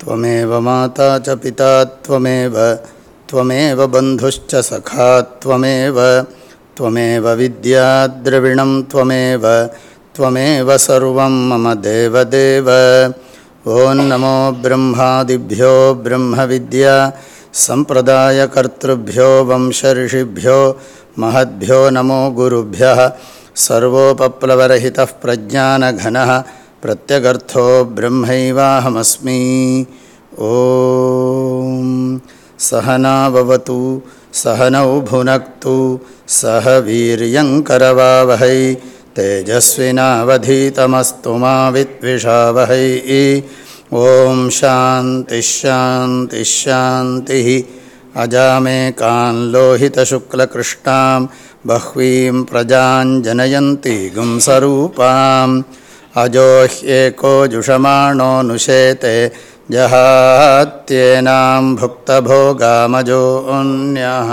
त्वमेव माता च पिता त्वमेव त्वमेव बन्धुश्च सखा त्वमेव त्वमेव विद्याद्रविणं त्वमेव त्वमेव सर्वं मम देवदेव ॐ नमो ब्रह्मादिभ्यो ब्रह्मविद्या सम्प्रदायकर्तृभ्यो वंशऋषिभ्यो महद्भ्यो नमो गुरुभ्यः सर्वोपप्लवरहितः प्रज्ञानघनः प्रत्यगर्थो ब्रह्मैवाहमस्मि। ॐ सहनाववतु सहनौ भुनक्तु सह वीर्यङ्करवावहै तेजस्विनावधीतमस्तु मा विद्विषावहै। ॐ शान्तिश्शान्तिश्शान्तिः अजामेकान् लोहितशुक्लकृष्णां बह्वीं प्रजाञ्जनयन्ति गुंसरूपाम्। अजोह्येको जुषमाणो नुशेते। जहात्येनां भुक्तभोगामजोऽन्यः।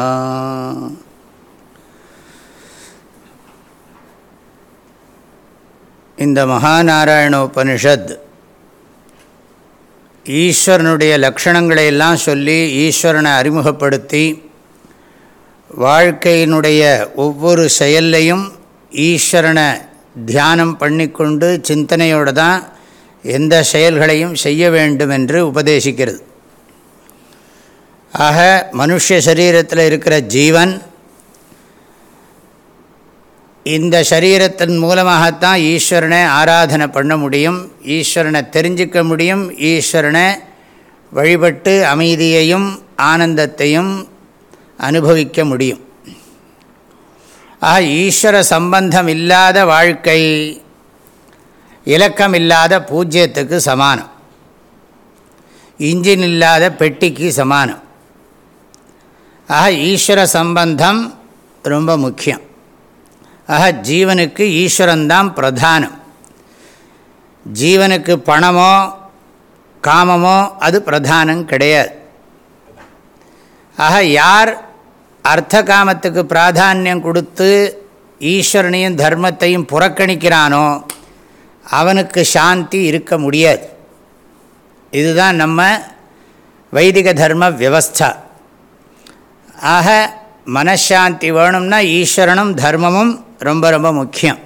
இந்த மகாநாராயண உபனிஷத் ஈஸ்வரனுடைய லக்ஷணங்களை எல்லாம் சொல்லி ஈஸ்வரனை அறிமுகப்படுத்தி வாழ்க்கையினுடைய ஒவ்வொரு செயல்லையும் ஈஸ்வரனை தியானம் பண்ணிக்கொண்டு சிந்தனையோடு தான் எந்த செயல்களையும் செய்ய வேண்டும் என்று உபதேசிக்கிறது. ஆக மனுஷ சரீரத்தில் இருக்கிற ஜீவன் இந்த சரீரத்தின் மூலமாகத்தான் ஈஸ்வரனை ஆராதனை பண்ண முடியும் ஈஸ்வரனை தெரிஞ்சிக்க முடியும் ஈஸ்வரனை வழிபட்டு அமைதியையும் ஆனந்தத்தையும் அனுபவிக்க முடியும். ஆக ஈஸ்வர சம்பந்தம் இல்லாத வாழ்க்கை இலக்கம் இல்லாத பூஜ்யத்துக்கு சமானம். இன்ஜின் இல்லாத பெட்டிக்கு சமானம். ஆக ஈஸ்வர சம்பந்தம் ரொம்ப முக்கியம். ஆக ஜீவனுக்கு ஈஸ்வரன்தான் பிரதானம். ஜீவனுக்கு பணமோ காமமோ அது பிரதானம் கிடையாது. ஆக யார் அர்த்த காமத்துக்கு பிராதானியம் கொடுத்து ஈஸ்வரனையும் தர்மத்தையும் புறக்கணிக்கிறானோ அவனுக்கு சாந்தி இருக்க முடியாது. இதுதான் நம்ம வைதிக தர்ம வியவஸ்தா. ஆக மனசாந்தி வேணும்னா ஈஸ்வரனும் தர்மமும் ரொம்ப ரொம்ப முக்கியம்.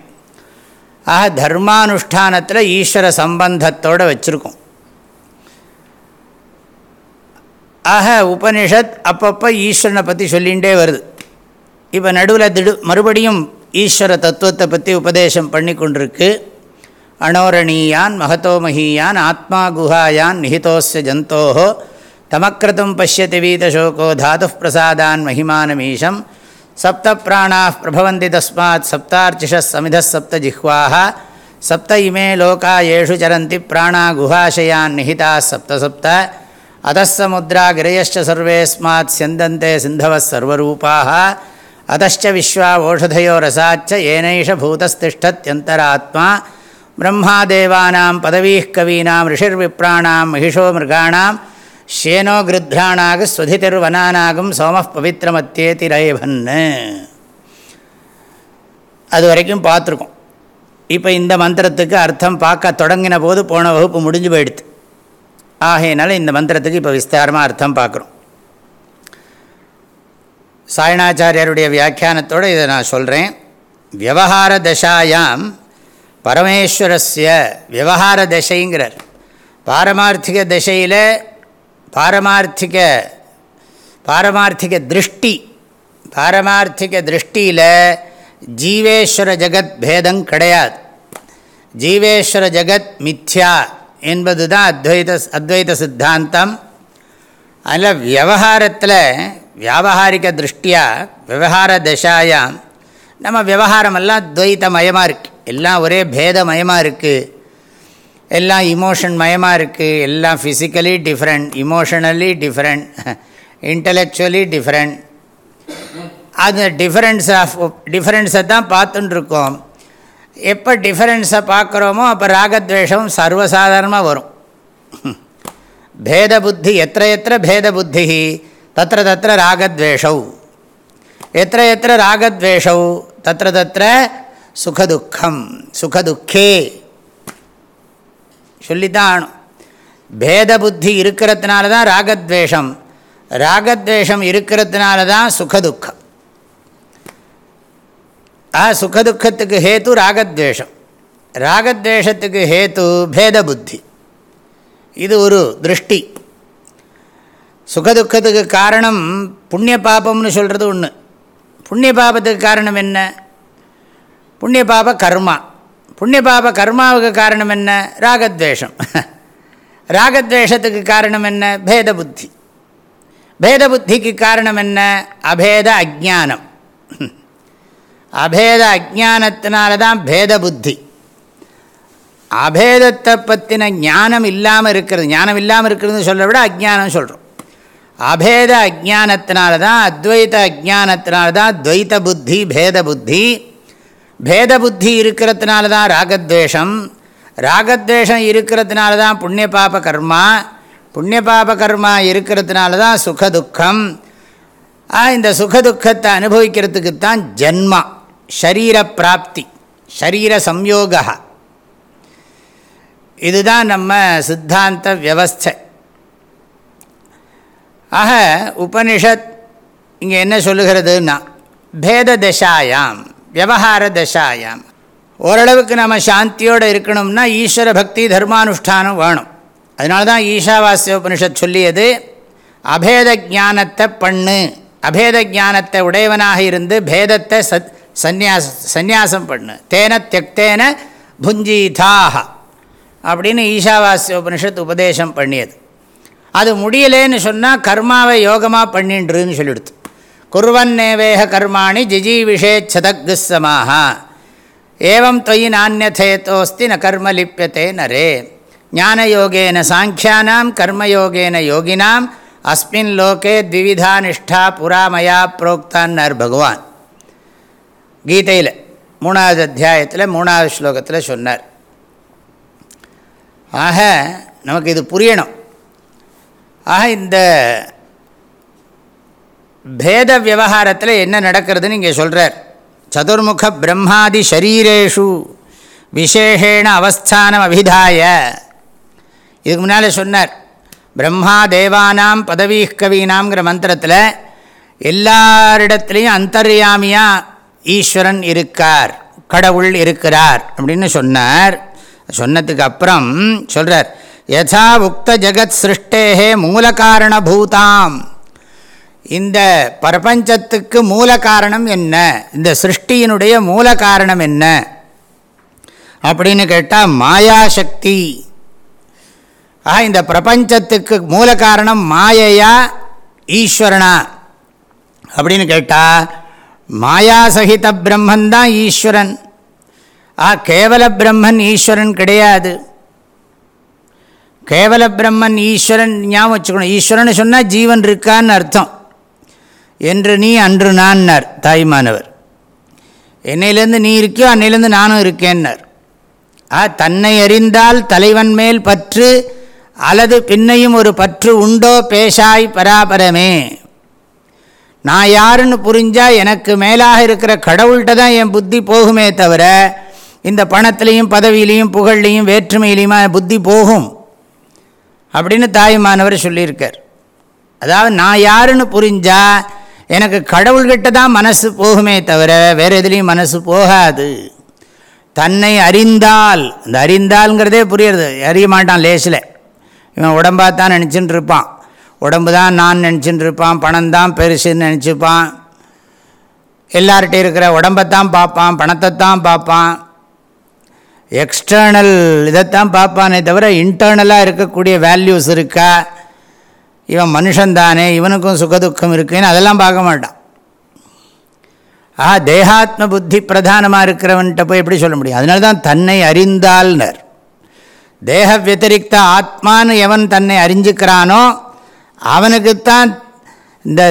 ஆக தர்மானுஷ்டானத்தில் ஈஸ்வர சம்பந்தத்தோடு வச்சுருக்கோம். ஆக உபனிஷத் அப்பப்போ ஈஸ்வரனை பற்றி சொல்லிகிட்டே வருது. இப்போ நடுவில் திடு மறுபடியும் ஈஸ்வர தத்துவத்தை பற்றி உபதேசம் பண்ணி கொண்டிருக்கு. அணோரணீயான் மகதோ ஆத்மா குஹாயான் நிஹிதோஸ்ய ஜந்தோஹோ தமக்கிரதும் பசியதி வீதசோகோ தாது பிரசாதான் மகிமானமீஷம் சப்த பிராணா பிரபவந்தி தஸ்மாத் சப்தார்ச்சிஷ சமித சப்த ஜிஹ்வாக சப்த இமே லோகா ஏஷு சரந்தி பிராணா குஹாஷயான் நிஹிதா சப்த சப்த அதசமுத்ரா கிரயச்ச சர்வேஸ்மாத் சிந்தந்தே சிந்தவ சர்வரூபாக அதச்ச விஸ்வா ஓஷதயோ ரசாச்ச ஏனைஷ பூதஸ்திஷ்டத்யந்தராத்மா பிரம்மாதேவானாம் பதவீः கவீனாம் ரிஷிர்விப்ராணாம் மகிஷோ மிருகாணாம் ஷேனோ கிருத்ராணாக ஸ்வதிதிர்வனானாகும் சோம பவித்திரமத்தேதி ரேவன்னு. அது வரைக்கும் பார்த்துருக்கோம். இப்போ இந்த மந்திரத்துக்கு அர்த்தம் பார்க்க தொடங்கின போது போன வகுப்பு முடிஞ்சு போயிடுது. ஆகையினால இந்த மந்திரத்துக்கு இப்போ விஸ்தாரமாக அர்த்தம் பார்க்குறோம். சாயணாச்சாரியருடைய வியாக்கியானத்தோடு இதை நான் சொல்கிறேன் விவகார தசாயாம் பரமேஸ்வரஸ்ய விவகார தசைங்கிறார். பாரமார்த்திக தசையில் பாரமார்த்திக பாரமார்த்திக திருஷ்டி. பாரமார்த்திக திருஷ்டியில் ஜீவேஸ்வர ஜெகத் பேதம் கிடையாது. ஜீவேஸ்வர ஜெகத் மித்யா என்பது தான் அத்வைத அத்வைத சித்தாந்தம். அதில் விவகாரத்தில் வியாபகாரிக திருஷ்டியா விவகார தசாயாம். நம்ம விவகாரமெல்லாம் துவைத்தமயமாக இருக்குது எல்லாம் ஒரே பேதமயமாக இருக்குது எல்லாம் இமோஷன் மயமாக இருக்குது எல்லாம் physically different emotionally different intellectually different அது டிஃபரன்ஸ் ஆஃப் டிஃபரன்ஸை தான் பார்த்துட்டுருக்கோம் எப்போ டிஃபரன்ஸை பார்க்குறோமோ அப்போ ராகத்வேஷம் சர்வசாதாரணமாக வரும். பேத புத்தி எத்த எத்த பேத புத்தி தத்திர தத்திர ராகத்வேஷௌ. எத்த எத்த ராகத்வேஷௌ தத்திர தத்திர சுகதுக்கம் சுகதுக்கே. சொல்லித்தான். ஆகணும் பேத புத்தி இருக்கிறதுனால தான் ராகத்வேஷம். ராகத்வேஷம் இருக்கிறதுனால தான் சுகதுக்கம். ஆ சுகதுக்கத்துக்கு ஹேத்து ராகத்வேஷம். ராகத்வேஷத்துக்கு ஹேத்து பேத புத்தி இது ஒரு திருஷ்டி. சுகதுக்கத்துக்கு காரணம் புண்ணிய பாபம்னு சொல்கிறது ஒன்று புண்ணிய பாபத்துக்கு காரணம் என்ன? புண்ணிய பாப கர்மா. புண்ணிய பாப கர்மாவுக்கு காரணம் என்ன? ராகத்வேஷம். ராகத்வேஷத்துக்கு காரணம் என்ன? பேத புத்தி பேத புத்திக்கு காரணம் என்ன? அபேத அஜானம் அபேத அஜானத்தினால தான் பேத புத்தி அபேதத்தை பற்றின ஞானம் இல்லாமல் இருக்கிறது. ஞானம் இல்லாமல் இருக்கிறதுன்னு சொல்கிற விட அஜானம் சொல்கிறோம் அபேத அஜானத்தினால தான் அத்வைத அஜானத்தினால தான் துவைத்த புத்தி பேத புத்தி பேத புத்தி இருக்கிறதுனால தான் ராகத்வேஷம். ராகத்வேஷம் இருக்கிறதுனால தான் புண்ணிய பாப கர்மா. புண்ணிய பாப கர்மா இருக்கிறதுனால தான் சுகதுக்கம் இந்த சுகதுக்கத்தை அனுபவிக்கிறதுக்கு தான் ஜன்மா ஷரீர பிராப்தி ஷரீர சம்யோகா. இதுதான் நம்ம சித்தாந்த வியவஸ்தை. ஆக உபனிஷத் இங்கே என்ன சொல்லுகிறதுன்னா பேத தசாயாம் விவகார தசாயாம் ஓரளவுக்கு நம்ம சாந்தியோடு இருக்கணும்னா ஈஸ்வர பக்தி தர்மானுஷ்டானம் வேணும் அதனால தான் ஈஷாவாசிய உபனிஷத் சொல்லியது அபேத ஜானத்தை பண்ணு அபேத ஜானத்தை உடையவனாக இருந்து பேதத்தை சத் சந்நியாச சந்நியாசம் பண்ணு தேன தியக்தேன புஞ்சீதாக அப்படின்னு ஈஷாவாசிய உபனிஷத் உபதேசம் பண்ணியது அது முடியலேன்னு சொன்னால் கர்மாவை யோகமாக பண்ணின்றுன்னு சொல்லிடுது குர்வன்னேவேக கர்மாணி ஜிஜி விஷேச்சதகுசமாக ஏவம் தொயி நானியதேத்தோஸ்தி ந கர்ம லிப்பியத்தே நரே ஞானயோகேன சாங்கியானாம் கர்மயோகேன யோகினாம் அஸ்மின் லோகே த்விவிதா நிஷ்டா புறாமயா புரோக்தான்னார் பகவான் கீதையில் மூணாவது அத்தியாயத்தில் மூணாவது ஸ்லோகத்தில் சொன்னார் ஆக நமக்கு இது புரியணும் ஆக இந்த பேத விவகாரத்தில் என்ன நடக்கிறதுன்னு இங்கே சொல்கிறார் சதுர்முக பிரம்மாதி ஷரீரேஷு விசேஷேண அவஸ்தானம் அபிதாய. இதுக்கு முன்னால் சொன்னார். பிரம்மா தேவானாம் பதவி கவீனாம்ங்கிற மந்திரத்தில் எல்லாரிடத்துலேயும் அந்தர்யாமியாக ஈஸ்வரன் இருக்கார் கடவுள் இருக்கிறார் அப்படின்னு சொன்னார். சொன்னதுக்கு அப்புறம் சொல்கிறார் யதா உக்த ஜகத் சிருஷ்டேகே மூல காரணபூதாம் இந்த பிரபஞ்சத்துக்கு மூல காரணம் என்ன? இந்த சிருஷ்டியினுடைய மூல காரணம் என்ன? அப்படின்னு கேட்டால் மாயாசக்தி ஆ இந்த பிரபஞ்சத்துக்கு மூல காரணம் மாயையா? ஈஸ்வரனா? அப்படின்னு கேட்டால் மாயாசகித பிரம்மன் ஈஸ்வரன். ஆ கேவல பிரம்மன் ஈஸ்வரன் கிடையாது. கேவல பிரம்மன் ஈஸ்வரன் ஞாபகம் வச்சுக்கணும். ஈஸ்வரன் சொன்னால் ஜீவன் இருக்கான்னு அர்த்தம். என்று நீ அன்று நான்னார் தாய்மானவர். என்னையிலேருந்து நீ இருக்கியோ அன்னையிலேருந்து நானும் இருக்கேன்னார். ஆ தன்னை அறிந்தால் தலைவன் மேல் பற்று அல்லது பின்னையும் ஒரு பற்று உண்டோ பேஷாய் பராபரமே. நான் யாருன்னு புரிஞ்சால் எனக்கு மேலாக இருக்கிற கடவுள்கிட்ட தான் என் புத்தி போகுமே தவிர இந்த பணத்திலையும் பதவியிலையும் புகழ்லையும் வேற்றுமையிலையுமா புத்தி போகும்? அப்படின்னு தாய்மானவர் சொல்லியிருக்கார். அதாவது நான் யாருன்னு புரிஞ்சால் எனக்கு கடவுள்கிட்ட தான் மனசு போகுமே தவிர வேறு எதுலேயும் மனசு போகாது. தன்னை அறிந்தால் இந்த அறிந்தால்ங்கிறதே புரியுறது. அறிய மாட்டான் லேசில். இவன் உடம்பாக தான் நினச்சின்னு இருப்பான். உடம்பு தான் நான் நினச்சின்னு இருப்பான். பணம் தான் பெருசுன்னு நினச்சிப்பான். எல்லார்கிட்ட இருக்கிற உடம்பைத்தான் பார்ப்பான். பணத்தைத்தான் பார்ப்பான். எக்ஸ்டர்னல் இதைத்தான் பார்ப்பானே தவிர இன்டர்னலாக இருக்கக்கூடிய வேல்யூஸ் இருக்கா? இவன் மனுஷன்தானே இவனுக்கும் சுகதுக்கம் இருக்குன்னு அதெல்லாம் பார்க்க மாட்டான். ஆஹா தேகாத்ம புத்தி பிரதானமாக இருக்கிறவன்கிட்ட போய் எப்படி சொல்ல முடியும்? அதனால தான் தன்னை அறிந்தால்னர் தேக வத்திரிக்த ஆத்மான்னு எவன் தன்னை அறிஞ்சுக்கிறானோ அவனுக்குத்தான் இந்த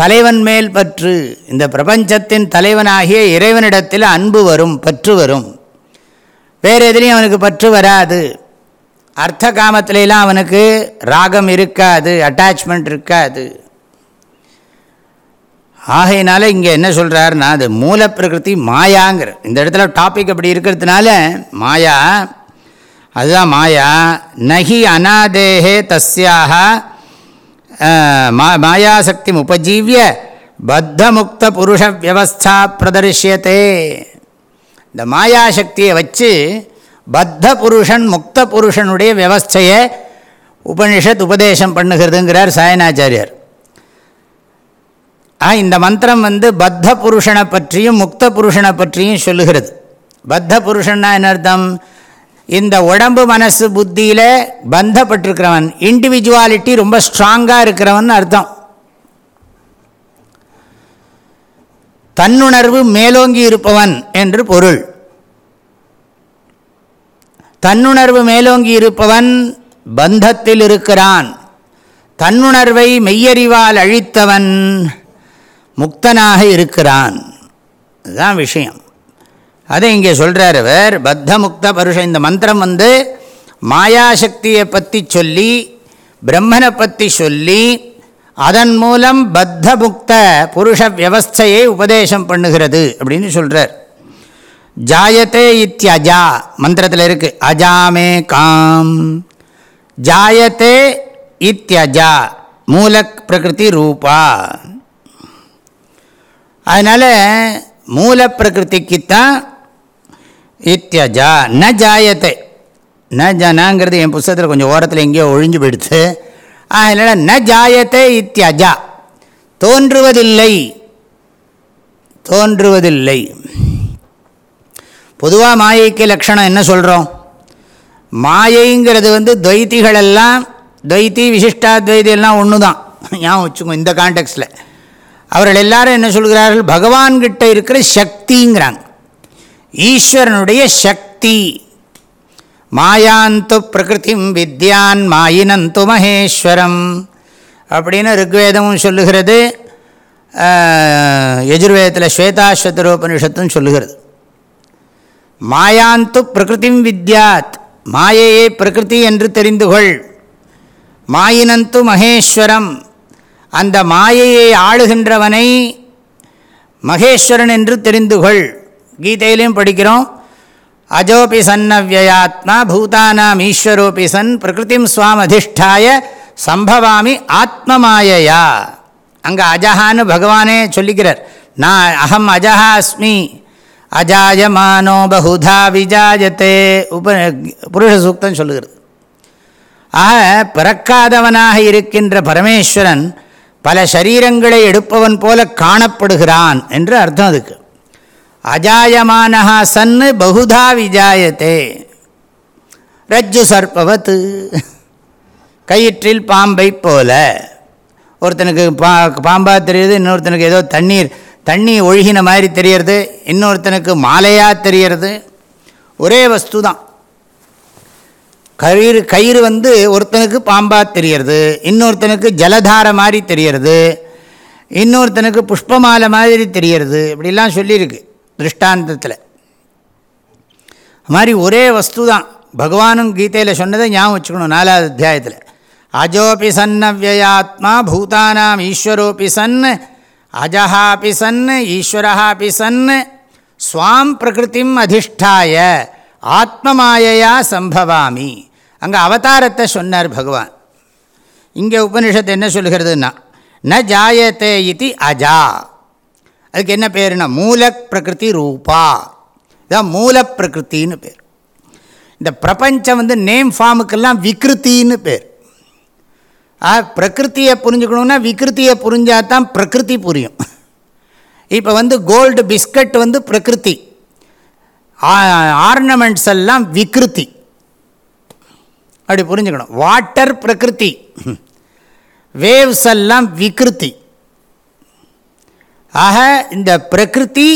தலைவன் மேல் பற்று இந்த பிரபஞ்சத்தின் தலைவனாகிய இறைவனிடத்தில் அன்பு வரும் பற்று வரும். வேறு எதுலேயும் அவனுக்கு பற்று வராது. அர்த்த காமத்திலாம் அவனுக்கு ராகம் இருக்காது அட்டாச்மெண்ட் இருக்காது. ஆகையினால இங்கே என்ன சொல்கிறாருன்னா அது மூல பிரகிருதி மாயாங்கிற. இந்த இடத்துல டாபிக் அப்படி இருக்கிறதுனால மாயா அதுதான் மாயா நகி அநாதேகே தஸ்யாக மா மாயாசக்தி உபஜீவிய பத்தமுக்த புருஷ வியவஸ்தா பிரதர்ஷியத்தே இந்த மாயாசக்தியை வச்சு பத்த புருஷன் முக்த புருஷனுடைய விவஸ்தையை உபனிஷத் உபதேசம் பண்ணுகிறதுங்கிறார் சாயனாச்சாரியர். ஆ இந்த மந்திரம் வந்து பத்த புருஷனை பற்றியும் முக்த புருஷனை பற்றியும் சொல்லுகிறது. பத்த புருஷன்னா என்ன அர்த்தம்? இந்த உடம்பு மனசு புத்தியில் பந்தப்பட்டிருக்கிறவன் இண்டிவிஜுவாலிட்டி ரொம்ப ஸ்ட்ராங்காக இருக்கிறவன் அர்த்தம். தன்னுணர்வு மேலோங்கி இருப்பவன் என்று பொருள். தன்னுணர்வு மேலோங்கி இருப்பவன் பந்தத்தில் இருக்கிறான். தன்னுணர்வை மெய்யறிவால் அழித்தவன் முக்தனாக இருக்கிறான். அதுதான் விஷயம். அதை இங்கே சொல்கிறார் அவர். பத்த முக்த பருஷ இந்த மந்திரம் வந்து மாயாசக்தியை பற்றி சொல்லி பிரம்மனை பற்றி சொல்லி அதன் மூலம் பத்த முக்த புருஷ வியவஸ்தையை உபதேசம் பண்ணுகிறது அப்படின்னு சொல்கிறார் ஜாயத்தே இத்தியஜா மந்திரத்தில் இருக்குது அஜாமே காம். ஜாயத்தே இத்தியஜா மூல பிரகிருதி ரூபா. அதனால் மூல பிரகிருதிக்குத்தான் இத்தியஜா ந ஜாயத்தை. ந ஜனாங்கிறது என் புஸ்தகத்தில் கொஞ்சம் ஓரத்தில் எங்கேயோ ஒழிஞ்சு போயிடுத்து அதனால் ந ஜாயத்தை இத்தியஜா தோன்றுவதில்லை. தோன்றுவதில்லை. பொதுவாக மாயைக்கு லட்சணம் என்ன சொல்கிறோம் மாயைங்கிறது வந்து துவைத்திகளெல்லாம் துவைத்தி விசிஷ்டாத்வைதி எல்லாம் ஒன்று தான் ஞாபகம் வச்சுக்கோ இந்த கான்டெக்ட்ஸில் அவர்கள் எல்லாரும் என்ன சொல்கிறார்கள்? பகவான்கிட்ட இருக்கிற சக்திங்கிறாங்க. ஈஸ்வரனுடைய சக்தி. மாயாந்து பிரகிருதிம் வித்யான் மாயினந்து மகேஸ்வரம் அப்படின்னு ருக்வேதமும் சொல்லுகிறது. யஜுர்வேதத்தில் ஸ்வேதாஸ்வதரோபனிஷத்தும் சொல்லுகிறது. மாயாந்து பிரகிருதிம் வித்யாத் மாயையே பிரகிருதி என்று தெரிந்து கொள் மாயினந்து மகேஸ்வரம் அந்த மாயையை ஆளுகின்றவனை மகேஸ்வரன் என்று தெரிந்து கொள் கீதையிலையும் படிக்கிறோம் அஜோபி சன்னவியாத்மா பூதானாம் ஈஸ்வரோபி சன் பிரகிருதிம் சுவாம் அதிஷ்டாய சம்பவாமி ஆத்மமாயையா. அங்கே அஜஹான்னு பகவானே சொல்லிக்கிறார் நான் அகம் அஜஹா அஸ்மி. அஜாயமானோ பகுதா விஜாயத்தே. உப புருஷ சூக்தம் சொல்லுகிறது. ஆக பிறக்காதவனாக இருக்கின்ற பரமேஸ்வரன் பல சரீரங்களை எடுப்பவன் போல காணப்படுகிறான் என்று அர்த்தம் அதுக்கு. அஜாயமானஹா சன்னு பகுதா விஜாயத்தே. ரஜ்ஜு சர்பவத்து கயிற்றில் பாம்பை போல. ஒருத்தனுக்கு பா பாம்பாக தெரியுது இன்னொருத்தனுக்கு ஏதோ தண்ணீர் தண்ணி ஒழுகின மாதிரி தெரியறது இன்னொருத்தனுக்கு மாலையாக தெரியறது ஒரே வஸ்து தான் கயிறு கயிறு வந்து ஒருத்தனுக்கு பாம்பாக தெரியறது இன்னொருத்தனுக்கு ஜலதார மாதிரி தெரியறது இன்னொருத்தனுக்கு புஷ்பமாலை மாதிரி தெரியறது இப்படிலாம் சொல்லியிருக்கு திருஷ்டாந்தத்தில். மாதிரி ஒரே வஸ்து தான் பகவானும் கீதையில் சொன்னதை ஞாபகம் வச்சுக்கணும் நாலாவது அத்தியாயத்தில். அஜோபி சன்னவியாத்மா பூதானாம் ஈஸ்வரோபி சன் அஜஹாபி சன் ஈஸ்வரஹாபி சன் ஸ்வாம் பிரகிருத்திம் அதிஷ்டாய ஆத்மமாயையா சம்பவாமி. அங்கே அவதாரத்தை சொன்னார் பகவான். இங்கே உபனிஷத்து என்ன சொல்கிறதுன்னா ந ஜாயத்தே இது அஜா. அதுக்கு என்ன பேருனா மூல பிரகிருதி ரூபா. இதான் மூல பிரகிருத்தின்னு பேர். இந்த பிரபஞ்சம் வந்து நேம் ஃபார்முக்கெல்லாம் விக்ருத்தின்னு பேர். ஆ பிரகிருத்தியை புரிஞ்சுக்கணுன்னா விகிருத்தியை புரிஞ்சால் தான் பிரகிருதி புரியும். இப்போ வந்து கோல்டு பிஸ்கட் வந்து பிரகிருதி. ஆர்னமெண்ட்ஸ் எல்லாம் விக்ருதி. அப்படி புரிஞ்சுக்கணும். வாட்டர் பிரகிருதி. வேவ்ஸ் எல்லாம் விக்ருதி. ஆக இந்த பிரகிருதி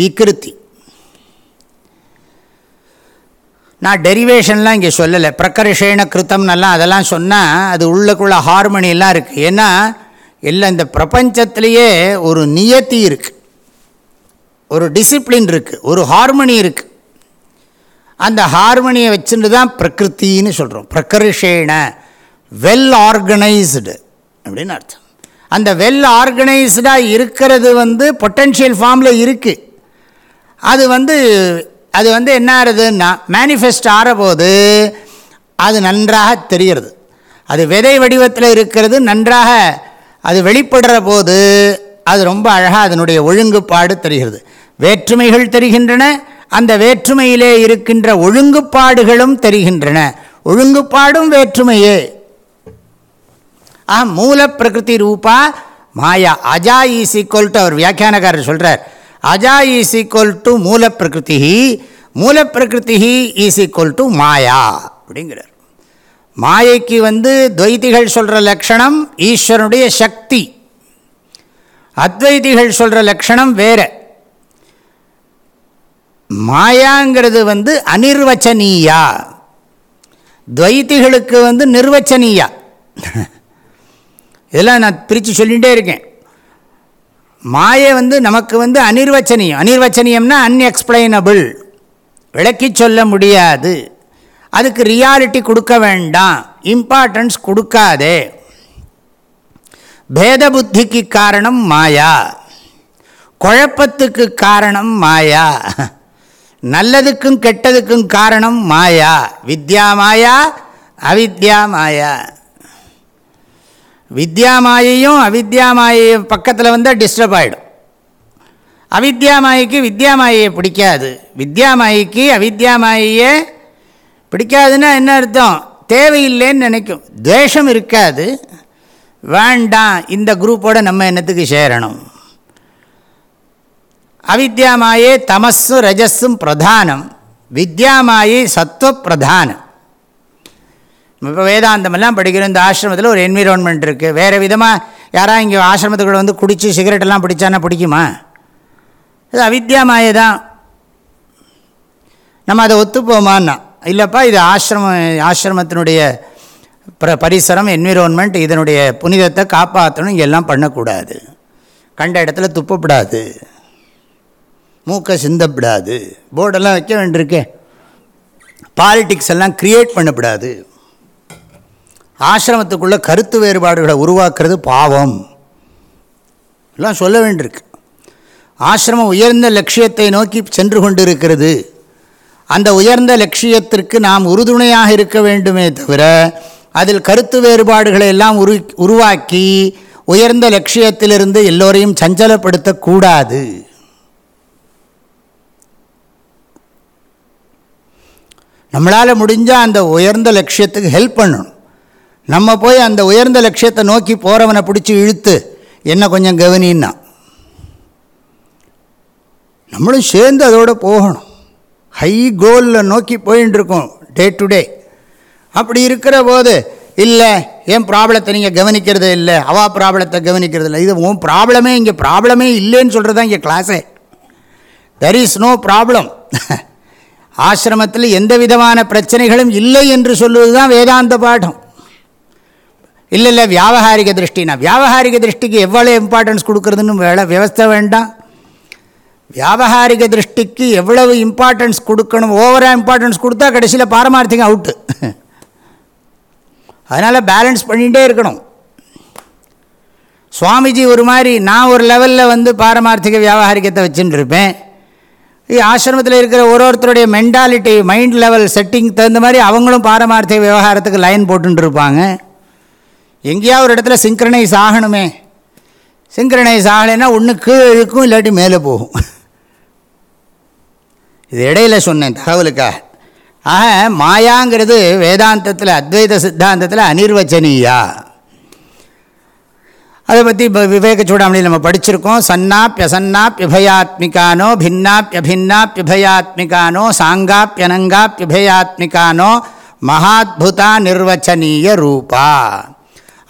விக்ருதி. நான் டெரிவேஷன்லாம் இங்கே சொல்லலை. பிரகர்ஷேன கிருத்தம்னெல்லாம் அதெல்லாம் சொன்னால் அது உள்ளக்குள்ள ஹார்மோனியெல்லாம் இருக்குது ஏன்னா எல்லாம் இந்த பிரபஞ்சத்திலேயே ஒரு நியத்தி இருக்குது ஒரு டிசிப்ளின் இருக்குது ஒரு ஹார்மனி இருக்குது அந்த ஹார்மோனியை வச்சுட்டு தான் பிரகிருத்தின்னு சொல்கிறோம் பிரகர்ஷேன வெல் ஆர்கனைஸ்டு அப்படின்னு அர்த்தம். அந்த வெல் ஆர்கனைஸ்டாக இருக்கிறது வந்து பொட்டென்ஷியல் ஃபார்மில் இருக்குது அது வந்து அது வந்து என்ன ஆகுதுன்னா மேனிஃபெஸ்ட் ஆகிறபோது அது நன்றாக தெரிகிறது. அது விதை வடிவத்தில் இருக்கிறது நன்றாக அது வெளிப்படுற போது அது ரொம்ப அழகாக அதனுடைய ஒழுங்குப்பாடு தெரிகிறது. வேற்றுமைகள் தெரிகின்றன அந்த வேற்றுமையிலே இருக்கின்ற ஒழுங்குப்பாடுகளும் தெரிகின்றன. ஒழுங்குப்பாடும் வேற்றுமையே. ஆ மூல பிரகிருதி ரூபா மாயா அஜா ஈஸ் ஈக்குவல் டு அவர் வியாக்கியானக்காரர் சொல்கிறார் அஜா இஸ் ஈக்குவல் டு மூல பிரகிருதி மூல பிரகிருதி ஈஸ் ஈக்குவல் டு மாயா அப்படிங்கிறார். மாயைக்கு வந்து துவைத்திகள் சொல்கிற லக்ஷணம் ஈஸ்வரனுடைய சக்தி. அத்வைதிகள் சொல்கிற லக்ஷணம் வேற. மாயாங்கிறது வந்து அனிர்வச்சனீயா. துவைத்திகளுக்கு வந்து நிர்வச்சனீயா. இதெல்லாம் நான் பிரித்து சொல்லிகிட்டே இருக்கேன். மாயை வந்து நமக்கு வந்து அனிர்வச்சனியம். அனிர்வச்சனியம்னா அன்எக்ஸ்பிளைனபிள் விளக்கி சொல்ல முடியாது. அதுக்கு ரியாலிட்டி கொடுக்க வேண்டாம். இம்பார்ட்டன்ஸ் கொடுக்காதே. பேத புத்திக்கு காரணம் மாயா. குழப்பத்துக்கு காரணம் மாயா. நல்லதுக்கும் கெட்டதுக்கும் காரணம் மாயா. வித்யா மாயா அவித்யா மாயா. வித்யா மாயையும் அவித்யா மாயை பக்கத்தில் வந்தால் டிஸ்டர்ப் ஆகிடும் அவித்யா மாயைக்கு வித்யா மாயையை பிடிக்காது. வித்யா மாயைக்கு அவித்யா மாயையே பிடிக்காதுன்னா என்ன அர்த்தம்? தேவையில்லைன்னு நினைக்கும். துவேஷம் இருக்காது. வேண்டாம் இந்த குரூப்போடு நம்ம என்னத்துக்கு சேரணும்? அவித்யாமாயே தமஸும் ரஜஸும் பிரதானம். வித்யாமாயை சத்துவ பிரதானம். இப்போ வேதாந்தமெல்லாம் படிக்கிறோம் இந்த ஆசிரமத்தில் ஒரு என்விரான்மெண்ட் இருக்குது வேறு விதமாக யாராவது இங்கே ஆசிரமத்துக்குள்ள வந்து குடித்து சிகரெட்டெல்லாம் பிடிச்சானா பிடிக்குமா? இது அவித்யாமாயை தான் நம்ம அதை ஒத்துப்போமான்னா? இல்லைப்பா இது ஆசிரம ஆசிரமத்தினுடைய பரிசரம் என்விரான்மெண்ட் இதனுடைய புனிதத்தை காப்பாற்றணும் இங்கெல்லாம் பண்ணக்கூடாது. கண்ட இடத்துல துப்பப்படாது. மூக்கை சிந்தப்படாது. போர்டெல்லாம் வைக்க வேண்டியிருக்கே. பாலிட்டிக்ஸ் எல்லாம் க்ரியேட் பண்ணப்படாது. ஆசிரமத்துக்குள்ளே கருத்து வேறுபாடுகளை உருவாக்குறது பாவம். எல்லாம் சொல்ல வேண்டியிருக்கு. ஆசிரமம் உயர்ந்த லட்சியத்தை நோக்கி சென்று கொண்டிருக்கிறது. அந்த உயர்ந்த லட்சியத்திற்கு நாம் உறுதுணையாக இருக்க வேண்டுமே தவிர அதில் கருத்து வேறுபாடுகளை எல்லாம் உரு உருவாக்கி உயர்ந்த லட்சியத்திலிருந்து எல்லோரையும் சஞ்சலப்படுத்தக்கூடாது நம்மளால் முடிஞ்சால் அந்த உயர்ந்த லட்சியத்துக்கு ஹெல்ப் பண்ணணும். நம்ம போய் அந்த உயர்ந்த லட்சியத்தை நோக்கி போகிறவனை பிடிச்சி இழுத்து என்ன கொஞ்சம் கவனின்னா நம்மளும் சேர்ந்து அதோடு போகணும். ஹை கோலில் நோக்கி போயின்னு இருக்கோம் டே டு டே அப்படி இருக்கிற போது இல்லை ஏன் ப்ராப்ளத்தை நீங்கள் கவனிக்கிறதே இல்லை அவா ப்ராப்ளத்தை கவனிக்கிறது இல்லை. இது உன் ப்ராப்ளமே இங்கே ப்ராப்ளமே இல்லைன்னு சொல்கிறது தான் இங்கே கிளாஸே தெர் இஸ் நோ ப்ராப்ளம் ஆசிரமத்தில் எந்த விதமான பிரச்சனைகளும் இல்லை என்று சொல்லுவது தான் வேதாந்த பாடம். இல்லை இல்லை வியாபகாரிக திருஷ்டினா வியாபகாரிக திருஷ்டிக்கு எவ்வளோ இம்பார்ட்டன்ஸ் கொடுக்குறதுன்னு வேலை வியவஸ்தை வேண்டாம். வியாபகாரிக திருஷ்டிக்கு எவ்வளவு இம்பார்ட்டன்ஸ் கொடுக்கணும் ஓவராக இம்பார்ட்டன்ஸ் கொடுத்தா கடைசியில் பாரமார்த்திகம் அவுட்டு அதனால் பேலன்ஸ் பண்ணிகிட்டே இருக்கணும். சுவாமிஜி ஒரு மாதிரி நான் ஒரு லெவலில் வந்து பாரமார்த்திக வியாபாரிகத்தை வச்சுட்டு இருப்பேன். ஆசிரமத்தில் இருக்கிற ஒரு ஒருத்தருடைய மென்டாலிட்டி மைண்ட் லெவல் செட்டிங் தகுந்த மாதிரி அவங்களும் பாரமார்த்திக விவகாரத்துக்கு லைன் போட்டுருப்பாங்க எங்கேயாவது ஒரு இடத்துல சிங்க்ரனைஸ் ஆகணுமே. சிங்க்ரனைஸ் ஆகலைன்னா ஒன்று கீழே இருக்கும் இல்லாட்டி மேலே போகும். இது இடையில சொன்னேன் தகவலுக்காக. ஆக மாயாங்கிறது வேதாந்தத்தில் அத்வைத சித்தாந்தத்தில் அனிர்வச்சனீயா. அதை பற்றி இப்போ விவேக சூடாமணியில் நம்ம படிச்சிருக்கோம். சன்னாப்பியசன்னாப்பியபயாத்மிகானோ பின்னாப்பியபின்னாப்பியபயாத்மிகானோ சாங்காப்பியனங்காப்பியபயாத்மிகானோ மகாத்புதா நிர்வச்சனீய ரூபா.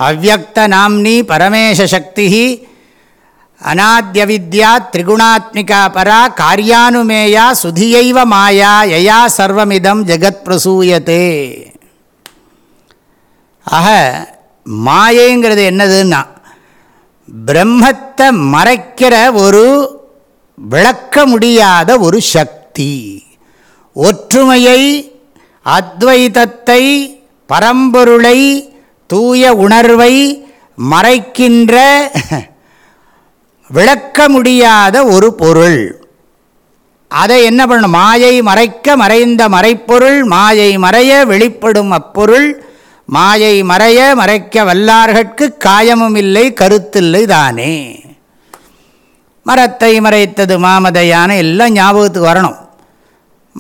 அவ்வக்த நாம்னி பரமேசசக்தி அநாத்தியவித்யா திரிகுணாத்மிகா பரா காரியானுமேயா சுதியைவ மாயா யயா சர்வமிதம் ஜெகத் பிரசூயத்தே ஆக மாயைங்கிறது என்னதுன்னா பிரம்மத்தை மறைக்கிற ஒரு விளக்க முடியாத ஒரு சக்தி. ஒற்றுமையை அத்வைதத்தை பரம்பொருளை தூய உணர்வை மறைக்கின்ற விளக்க முடியாத ஒரு பொருள். அதை என்ன பண்ணணும்? மாயை மறைக்க மறைந்த மறைப்பொருள் மாயை மறைய வெளிப்படும் அப்பொருள் மாயை மறைய மறைக்க வல்லார்கட்கு காயமும் இல்லை கருத்தில்லை தானே. மரத்தை மறைத்தது மாமதையான எல்லாம் ஞாபகத்துக்கு வரணும்.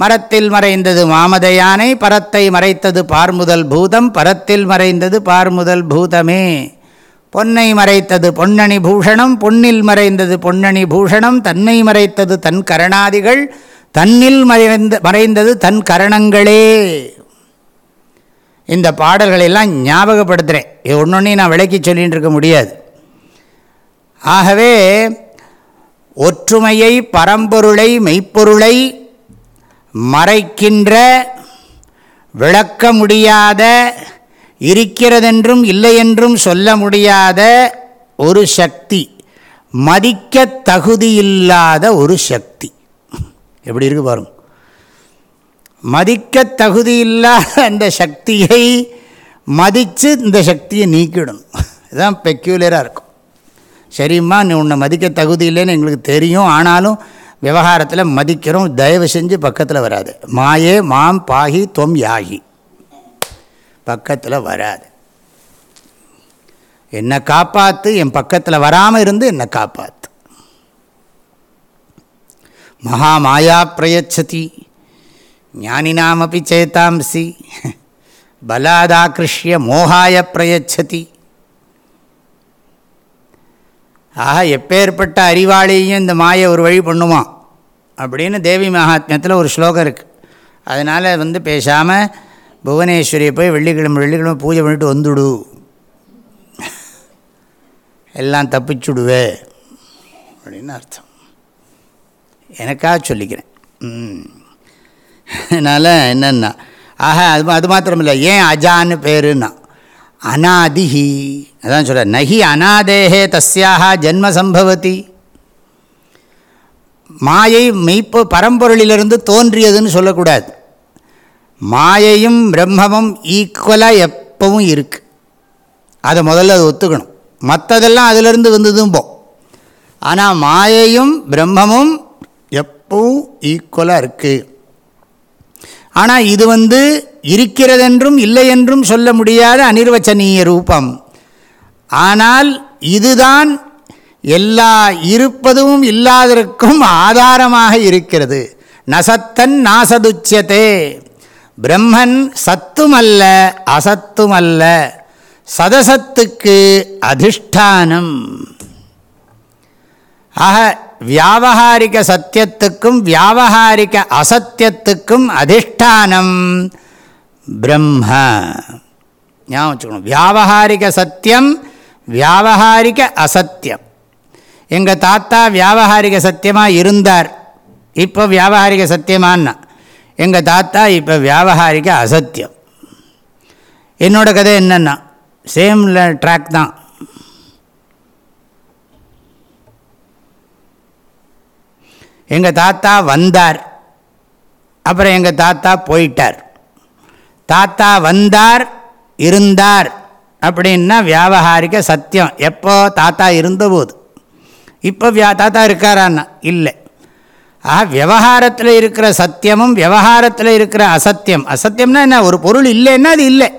மரத்தில் மறைந்தது மாமத யானை பரத்தை மறைத்தது பார்முதல் பூதம் பரத்தில் மறைந்தது பார்முதல் பூதமே. பொன்னை மறைத்தது பொன்னணி பூஷணம் பொன்னில் மறைந்தது பொன்னணி பூஷணம் தன்னை மறைத்தது தன் கரணாதிகள் தன்னில் மறைந்த மறைந்தது தன் கரணங்களே. இந்த பாடல்களெல்லாம் ஞாபகப்படுத்துகிறேன் இது ஒன்றொன்றையும் நான் விளக்கி சொல்லிகிட்டு இருக்க முடியாது. ஆகவே ஒற்றுமையை பரம்பொருளை மெய்ப்பொருளை மறைக்கின்ற விளக்க முடியாத இருக்கிறதென்றும் இல்லையென்றும் சொல்ல முடியாத ஒரு சக்தி மதிக்க தகுதியில்லாத ஒரு சக்தி. எப்படி இருக்கு பாருங்க. மதிக்க தகுதியில்லாத அந்த சக்தியை மதித்து இந்த சக்தியை நீக்கிடணும். இதுதான் பெக்யூலராக இருக்கும். சரிம்மா நீ உன்னை மதிக்க தகுதி இல்லைன்னு எங்களுக்கு தெரியும். ஆனாலும் விவகாரத்தில் மதிக்கிறோம் தயவு செஞ்சு பக்கத்தில் வராது. மாயே மாம் பாகி தொம் யாகி. பக்கத்தில் வராது. என்னை காப்பாற்று என் பக்கத்தில் வராமல் இருந்து என்னை காப்பாற்று மகா மாயா பிரயச்சதி. ஞானினாமப்பி சேத்தாம்சி பலாதாக்கிருஷ்ய மோகாய பிரயச்சதி. ஆக எப்பேற்பட்ட அறிவாளியும் இந்த மாயை ஒரு வழி பண்ணுமா? அப்படின்னு தேவி மகாத்மியத்தில் ஒரு ஸ்லோகம் இருக்குது அதனால் வந்து பேசாமல் புவனேஸ்வரியை போய் வெள்ளிக்கிழமை வெள்ளிக்கிழமை பூஜை பண்ணிட்டு வந்துடு. எல்லாம் தப்பிச்சுடுவே. அப்படின்னு அர்த்தம். எனக்காக சொல்லிக்கிறேன். அதனால் என்னென்னா ஆக அது அது மாத்திரமில்லை. ஏன் அஜான்னு பேருன்னா. அநாதிஹி அதான் சொல்ல நகி அநாதேகே தஸ்யாக ஜென்ம சம்பவதி. மாயை மெய்ப்பு பரம்பொருளிலிருந்து தோன்றியதுன்னு சொல்லக்கூடாது. மாயையும் பிரம்மமும் ஈக்குவலாக எப்பவும் இருக்குது அதை முதல்ல அது ஒத்துக்கணும். மற்றதெல்லாம் அதிலிருந்து வந்ததும் போ. ஆனால் மாயையும் பிரம்மமும் எப்பவும் ஈக்குவலாக இருக்குது ஆனால் இது வந்து இருக்கிறதென்றும் இல்லை என்றும் சொல்ல முடியாத அனிர்வச்சனீய ரூபம். ஆனால் இதுதான் எல்லா இருப்பதும் இல்லாததற்கும் ஆதாரமாக இருக்கிறது. நசத்தன் நாசதுச்சியதே பிரம்மன் சத்துமல்ல அசத்துமல்ல. சதசத்துக்கு அதிஷ்டானம். ஆக வியாபகாரிக சத்தியத்துக்கும் வியாபகாரிக அசத்தியத்துக்கும் அதிஷ்டானம். பிரம்ம. ஞாபகம் வச்சுக்கணும். வியாபகாரிக சத்தியம் வியாபகாரிக அசத்தியம். எங்கள் தாத்தா வியாபகாரிக சத்தியமாக இருந்தார். இப்போ வியாபகாரிக சத்தியமானா எங்கள் தாத்தா இப்போ வியாபகாரிக அசத்தியம். என்னோட கதை என்னென்னா சேம் ட்ராக் தான். எங்கள் தாத்தா வந்தார். அப்புறம் எங்கள் தாத்தா போயிட்டார். தாத்தா வந்தார் இருந்தார். அப்படின்னா வியாபகாரிக சத்தியம். எப்போ தாத்தா இருந்தபோது. இப்போ வியா தாத்தா இருக்காரான்னா? இல்லை. ஆக விவகாரத்தில் இருக்கிற சத்தியமும் விவகாரத்தில் இருக்கிற அசத்தியம். அசத்தியம்னா என்ன? ஒரு பொருள் இல்லைன்னா அது இல்லை.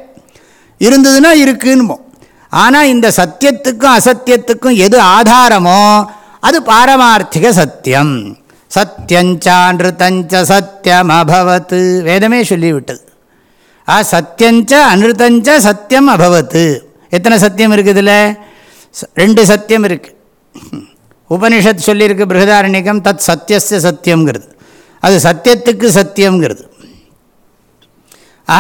இருந்ததுன்னா இருக்குன்னு ஆனால் இந்த சத்தியத்துக்கும் அசத்தியத்துக்கும் எது ஆதாரமோ அது பாரமார்த்திக சத்தியம். சத்தியஞ்சான்றுதஞ்ச சத்தியம் அபவத்து வேதமே சொல்லிவிட்டது. ஆ சத்தியஞ்ச அனிருத்தஞ்ச சத்தியம் அபவத்து. எத்தனை சத்தியம் இருக்குது இதில்? ரெண்டு சத்தியம் இருக்குது உபனிஷத் சொல்லியிருக்கு பிருகதாரண்யகம் தத் சத்தியச சத்தியங்கிறது அது சத்தியத்துக்கு சத்தியங்கிறது ஆ